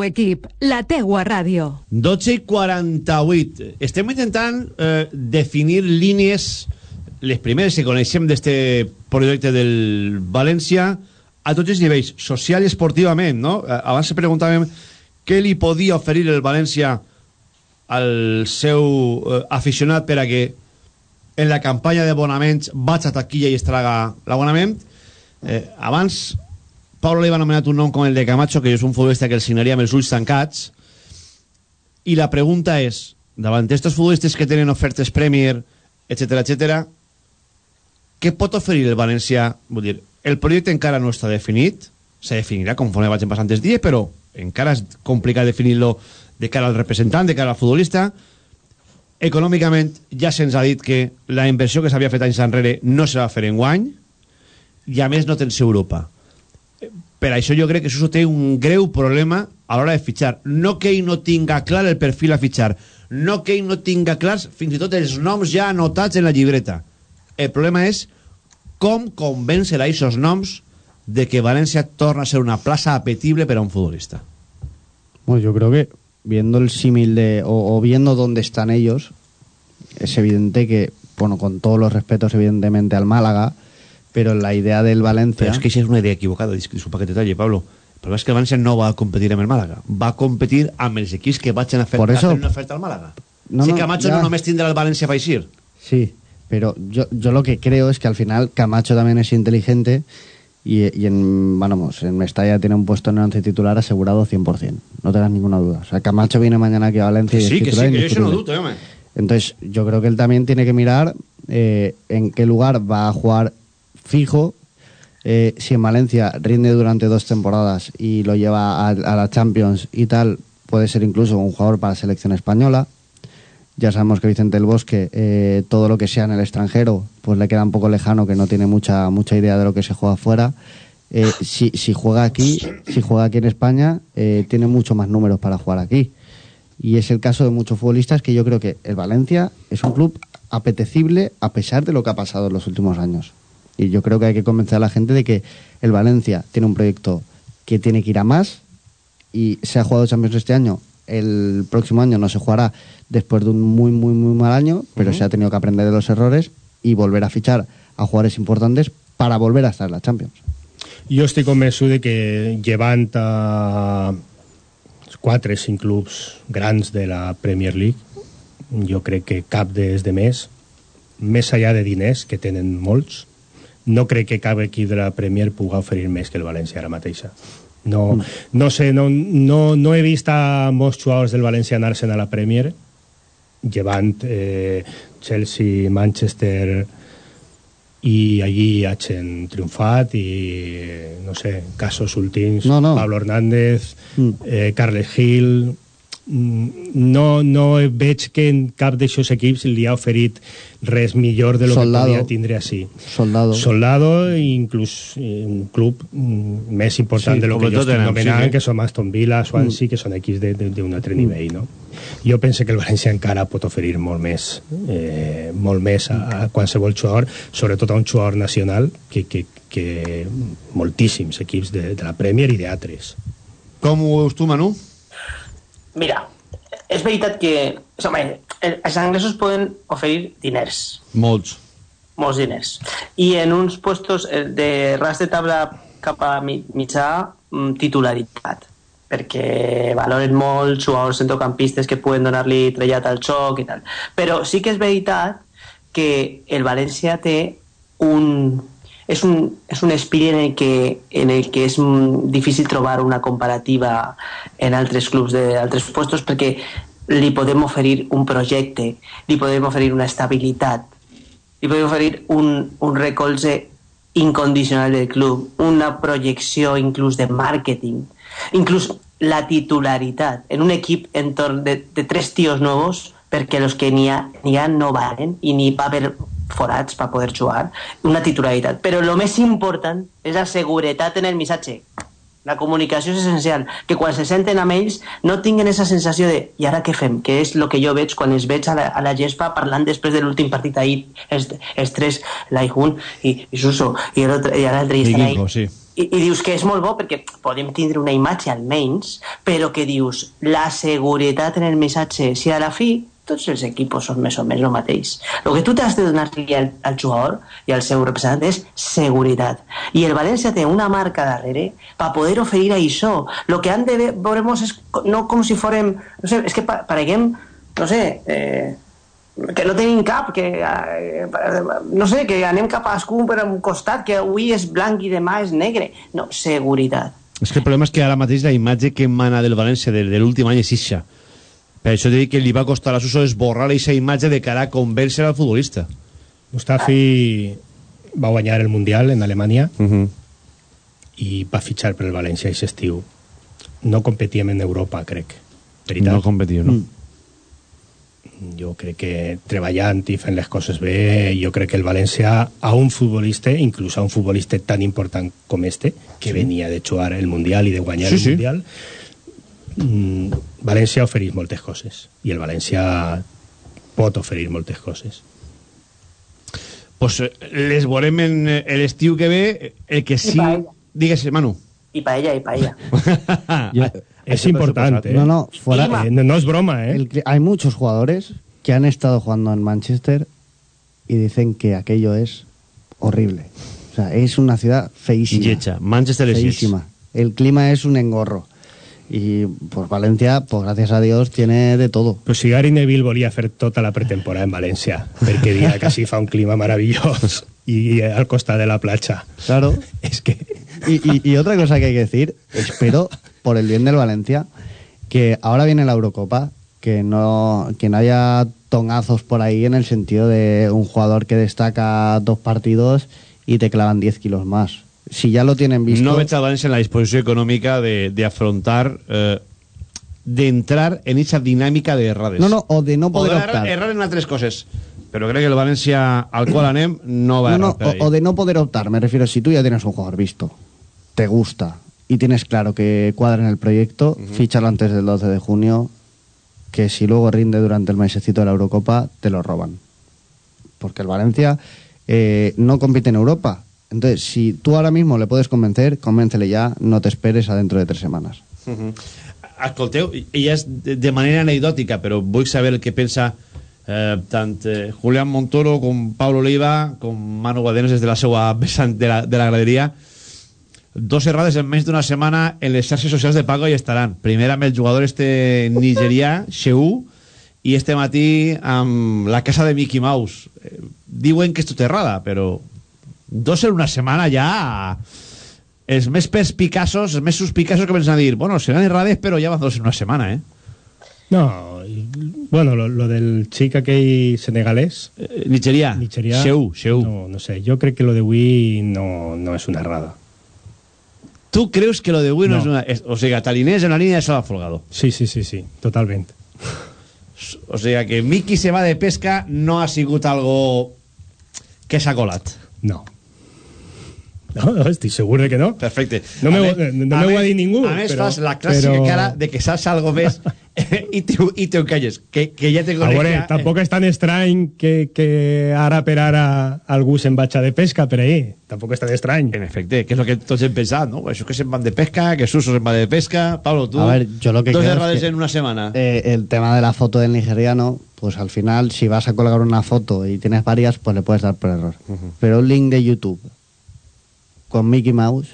equip, la teua ràdio. 12 i 48. Estem intentant eh, definir línies, les primeres que coneixem d'este projecte del València, a tots els nivells, social i esportivament, no? Eh, Abans se preguntàvem què li podia oferir el València al seu eh, aficionat per a que en la campanya d'abonaments vaig a taquilla i es traga l'abonament. Eh, abans Pablo le va anomenat un nom com el de Camacho, que és un futbolista que el signaria amb els ulls tancats, i la pregunta és, davant d'estos futbolistes que tenen ofertes Premier, etc etc, què pot oferir el València? Vull dir, el projecte encara no està definit, se definirà conforme vagin passant els dies, però encara és complicat definir-lo de cara al representant, de cara al futbolista. Econòmicament, ja se'ns ha dit que la inversió que s'havia fet anys enrere no se va fer en guany, i a més no tens Europa. Per això jo crec que això té un greu problema a l'hora de fitxar. No que ell no tinga clar el perfil a fitxar, no que ell no tinga clars fins i tot els noms ja anotats en la llibreta. El problema és com convèncer a aquests noms de que València torna a ser una plaça apetible per a un futbolista. Bueno, yo creo que viendo el símil de, o, o viendo dónde están ellos, es evidente que, bueno, con todos los respetos evidentemente al Málaga, pero la idea del Valencia... Però és que això és una idea equivocada, dis- disculpa que te talli, Pablo. El problema és que el València no va a competir amb el Màlaga, va a competir amb els equips que vagin a fer, Por a eso- fer una oferta al Màlaga. No, si no, Camacho ya. no només tindrà el València per eixir. Sí, pero yo, yo lo que creo es que al final Camacho también es inteligente y, y en, vamos, en Mestalla tiene un puesto en el once titular asegurado 100%, no tengas ninguna duda. O sea, Camacho viene mañana aquí a Valencia Que y sí, es que titular sí, que yo eso no dudo. Entonces, yo creo que él también tiene que mirar eh, en qué lugar va a jugar fijo. eh, si en Valencia rinde durante dos temporadas y lo lleva a, la Champions y tal, puede ser incluso un jugador para la selección española. Ya sabemos que Vicente del Bosque, eh, todo lo que sea en el extranjero, pues le queda un poco lejano, que no tiene mucha, mucha idea de lo que se juega afuera. Eh, si, si juega aquí, si juega aquí en España, tiene mucho más números para jugar aquí. Y es el caso de muchos futbolistas que yo creo que el Valencia es un club apetecible a pesar de lo que ha pasado en los últimos años. Y yo creo que hay que convencer a la gente de que el Valencia tiene un proyecto que tiene que ir a más y se ha jugado Champions este año. El próximo año no se jugará después de un muy, muy, muy mal año, pero Ujú. se ha tenido que aprender de los errores y volver a fichar a jugadores importantes para volver a estar en la Champions. Jo estic convençut de que llevant a quatre, cinc clubs grans de la Premier League, jo crec que cap dels de més, més allà de diners, que tenen molts, no crec que cap equip de la Premier pugui oferir més que el València ara mateixa. No, no sé, no, no, no he vist a molts jugadors del València anar-se'n a la Premier, llevant eh, Chelsea, Manchester i allí hagin triomfat i no sé, casos últims No, no. Pablo Hernández eh, Carles Gil mm, no, no veig que en cap d'aixòs equips li ha oferit res millor de lo Soldado. que podia tindre així Soldado. Soldado inclús eh, un club mm, més important Sí, de lo que jo estic nomenant, sí, sí. que són Aston Villa, Swansea, que són equips de- de- d'un altre nivell, no? Jo penso que el València encara pot oferir molt més, eh, molt més a, a qualsevol jugador, sobretot a un jugador nacional, que, que, que moltíssims equips de, de la Premier i d'altres. Com ho veus tu, Manu? Mira, és veritat que... Home, el- els anglesos poden oferir diners, Molts. molts diners. I en uns puestos eh, de ras de tabla cap a mi- mitjà, mm, titularitat perquè valoren molt jugadors centrocampistes que poden donar-li trellat al xoc i tal. Però sí que és veritat que el València té un... És un, és un espírit en el, que, en el que és difícil trobar una comparativa en altres clubs d'altres puestos perquè li podem oferir un projecte, li podem oferir una estabilitat, li podem oferir un, un recolze incondicional del club, una projecció inclús de màrqueting, inclús la titularitat en un equip entorn de, de tres tios nuevos perquè los que n'hi ha, ha no valen i n'hi va haver forats per poder jugar, una titularitat. Però el més important és la seguretat en el missatge. La comunicació és essencial, que quan se senten amb ells no tinguin aquesta sensació de i ara què fem? Que és el que jo veig quan els veig a la, a la gespa parlant després de l'últim partit ahir, els, els tres, l'Aihun i, i Suso i l'altre i l'altre i I. Guingo, sí. I, I dius que és molt bo perquè podem tindre una imatge almenys, però que dius la seguretat en el missatge, si a la fi tots els equipos són més o menys el mateix. El que tu t'has de donar-li al, al jugador i al seu representant és seguretat. I el València té una marca darrere per poder oferir això. El que han de ve- veure és no com si fórem... No sé, és que pa- pareguem, no sé, eh, que no tenim cap, que eh, no sé, que anem cap a cadascú per un costat, que avui és blanc i demà és negre. No, seguretat. És que el problema és que ara mateix la imatge que emana del València de, de l'últim any és ixa. Per això dic que li va costar a Suso esborrar aquesta imatge de cara a convèncer al futbolista. Mustafi va guanyar el Mundial en Alemanya i va fitxar per el València aquest estiu. No competíem en Europa, crec. Veritat? No competiu, no? Jo crec que treballant i fent les coses bé, jo crec que el València a un futbolista, inclús a un futbolista tan important com este, que Sí. venia de jugar el Mundial i de guanyar Sí, el sí. Mundial, mm, València ofereix moltes coses i el València pot oferir moltes coses. Pues eh, les veurem en eh, l'estiu que ve. El que sí... Digues, Manu. I paella, i paella. Es importante. ¿eh? No, no, fuera. Eh, no, no es broma, ¿eh? El hay muchos jugadores que han estado jugando en Manchester y dicen que aquello es horrible. O sea, es una ciudad feísima. Yecha. Manchester es feísima. El clima es un engorro. Y pues Valencia, pues gracias a Dios, tiene de todo. Però si Gary Neville volia fer tota la pretemporada en València, perquè dia que sí fa un clima maravillós i al costat de la platja. Claro. Es que... Y, y- y otra cosa que hay que decir, espero, por el bien del Valencia, que ahora viene la Eurocopa, que no, que no haya tonazos por ahí en el sentido de un jugador que destaca dos partidos y te clavan 10 kilos más. Si ya lo tienen visto... No València en la disposició econòmica de, de afrontar... Eh, d'entrar en esa dinàmica de errades. No, no, o de no poder optar. errar en altres coses, però crec que el València al qual anem no va No, no, o, o de no poder optar, me refiero, si tú ya tienes un jugador visto, te gusta y tienes claro que cuadra en el proyecto, fíchalo antes del 12 de junio que si luego rinde durante el mesecito de la Eurocopa, te lo roban. Porque el Valencia eh, no compite en Europa. Entonces, si tú ahora mismo le puedes convencer, convéncele ya, no te esperes a dentro de tres semanas. Uh -huh. Escolteu, i és de, manera anecdòtica, però vull saber el que pensa eh, tant eh, Julián Montoro com Pablo Oliva com Manu Guadenes des de la vessant de la, de la graderia dos errades en menys d'una setmana en les xarxes socials de Paco i estaran primera amb el jugador este nigerià Xeú i este matí amb la casa de Mickey Mouse eh, diuen que és tot errada però dos en una setmana ja els més perspicaços els més suspicaços que pensen a dir bueno, seran errades però ja van dos en una setmana eh? No, y, bueno, lo, lo, del chico aquell senegalés. Eh, Nigeria. Nigeria. Xeu, Xeu. No, no sé, yo creo que lo de Wii no, no es una errada. ¿Tú crees que lo de no, no es una... O sea, Talinés en la línea de Sala Folgado. Sí, sí, sí, sí, totalmente. O sea, que Mickey se va de pesca no ha sigut algo que s'ha colat. No. No, no, estic segur de que no. Perfecte. No m'ho no ho ha dit ningú. A més, però, fas la clàssica però... cara de que saps algo més i te, i te ho calles. Que, que ja te conec. A veure, ja... tampoc és tan estrany que, que ara per ara algú se'n vagi de pesca per ahí. Tampoc és tan estrany. En efecte, que és el que tots hem pensat, no? Això que se'n van de pesca, que Suso se'n va de pesca. Pablo, tu, a ver, yo lo que dos creo errades es que, en una semana. Eh, el tema de la foto del nigeriano, pues al final, si vas a colgar una foto y tienes varias, pues le puedes dar por error. Uh -huh. Pero un link de YouTube con Mickey Mouse,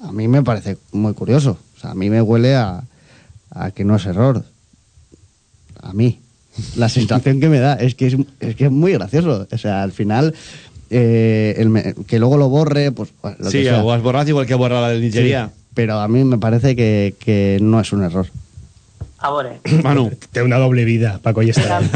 a mí me parece muy curioso. O sea, a mí me huele a, a que no es error. A mí. La sensación que me da es que es, es que es muy gracioso. O sea, al final, eh, el, que luego lo borre, pues. Lo sí, que sea. o has borrado igual que borrar la del Nigeria. Sí, pero a mí me parece que, que no es un error. A veure. Manu. Té una doble vida, Paco i Estaran.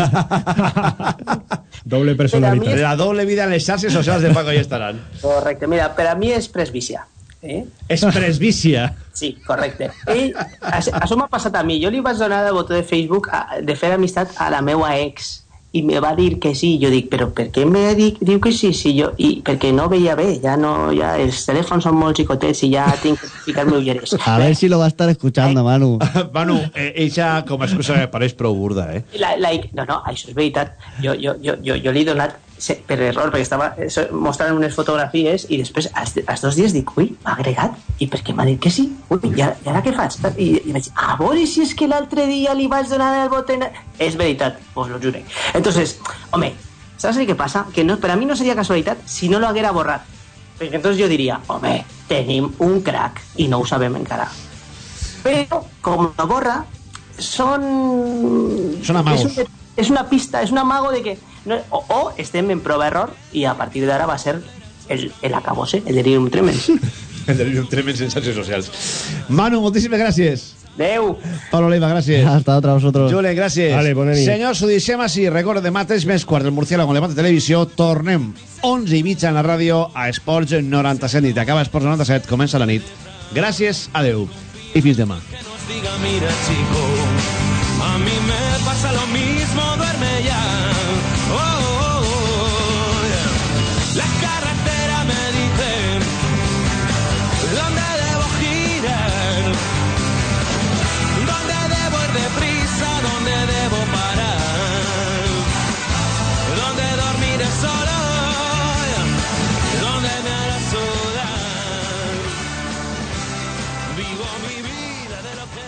doble personalitat. La doble vida en les xarxes socials de Paco i Estaran. Correcte. Mira, per a mi és presbícia. Eh? És presbícia. Sí, correcte. Ell, això m'ha passat a mi. Jo li vaig donar el botó de Facebook a, de fer amistat a la meua ex i me va dir que sí. Jo dic, però per què me dic, diu que sí? sí jo, I perquè no veia bé, ja no, ja els telèfons són molt xicotets i ja tinc que ficar-me ulleres. A ver si lo va a estar escuchando, Manu. Manu, eh, ella com a excusa me pareix prou burda, eh? La, like, no, no, això és veritat. Jo, jo, jo, jo, jo li he donat per error, perquè estava mostrant unes fotografies i després, als, als dos dies, dic, ui, m'ha agregat, i per què m'ha dit que sí? Ui, i ara, i ara què faig? I, i vaig, a veure si és que l'altre dia li vaig donar el boten... És veritat, us lo jure. Entonces, home, ¿sabes qué pasa? Que no, para mí no sería casualidad si no lo haguera borrat. Perquè entonces yo diría, home, tenim un crack i no ho sabem encara. Però, com lo borra, són... Són amagos. És, un, és una pista, és un amago de que... No, o, o estem en prova error i a partir d'ara va ser el, el acabose, el delirium tremens. el delirium tremens en xarxes socials. Manu, moltíssimes gràcies. Adeu. Pablo Leiva, gràcies. Hasta otra vosotros. Julen, gràcies. Vale, bona nit. Senyors, ho deixem així. Recorda, demà 3 més quart del Murciélago en Levante Televisió. Tornem 11 i mitja en la ràdio a Esports 97 nit. Acaba Esports 97, comença la nit. Gràcies, adeu i fins demà. Diga, mira chico, a mí me pasa lo mismo,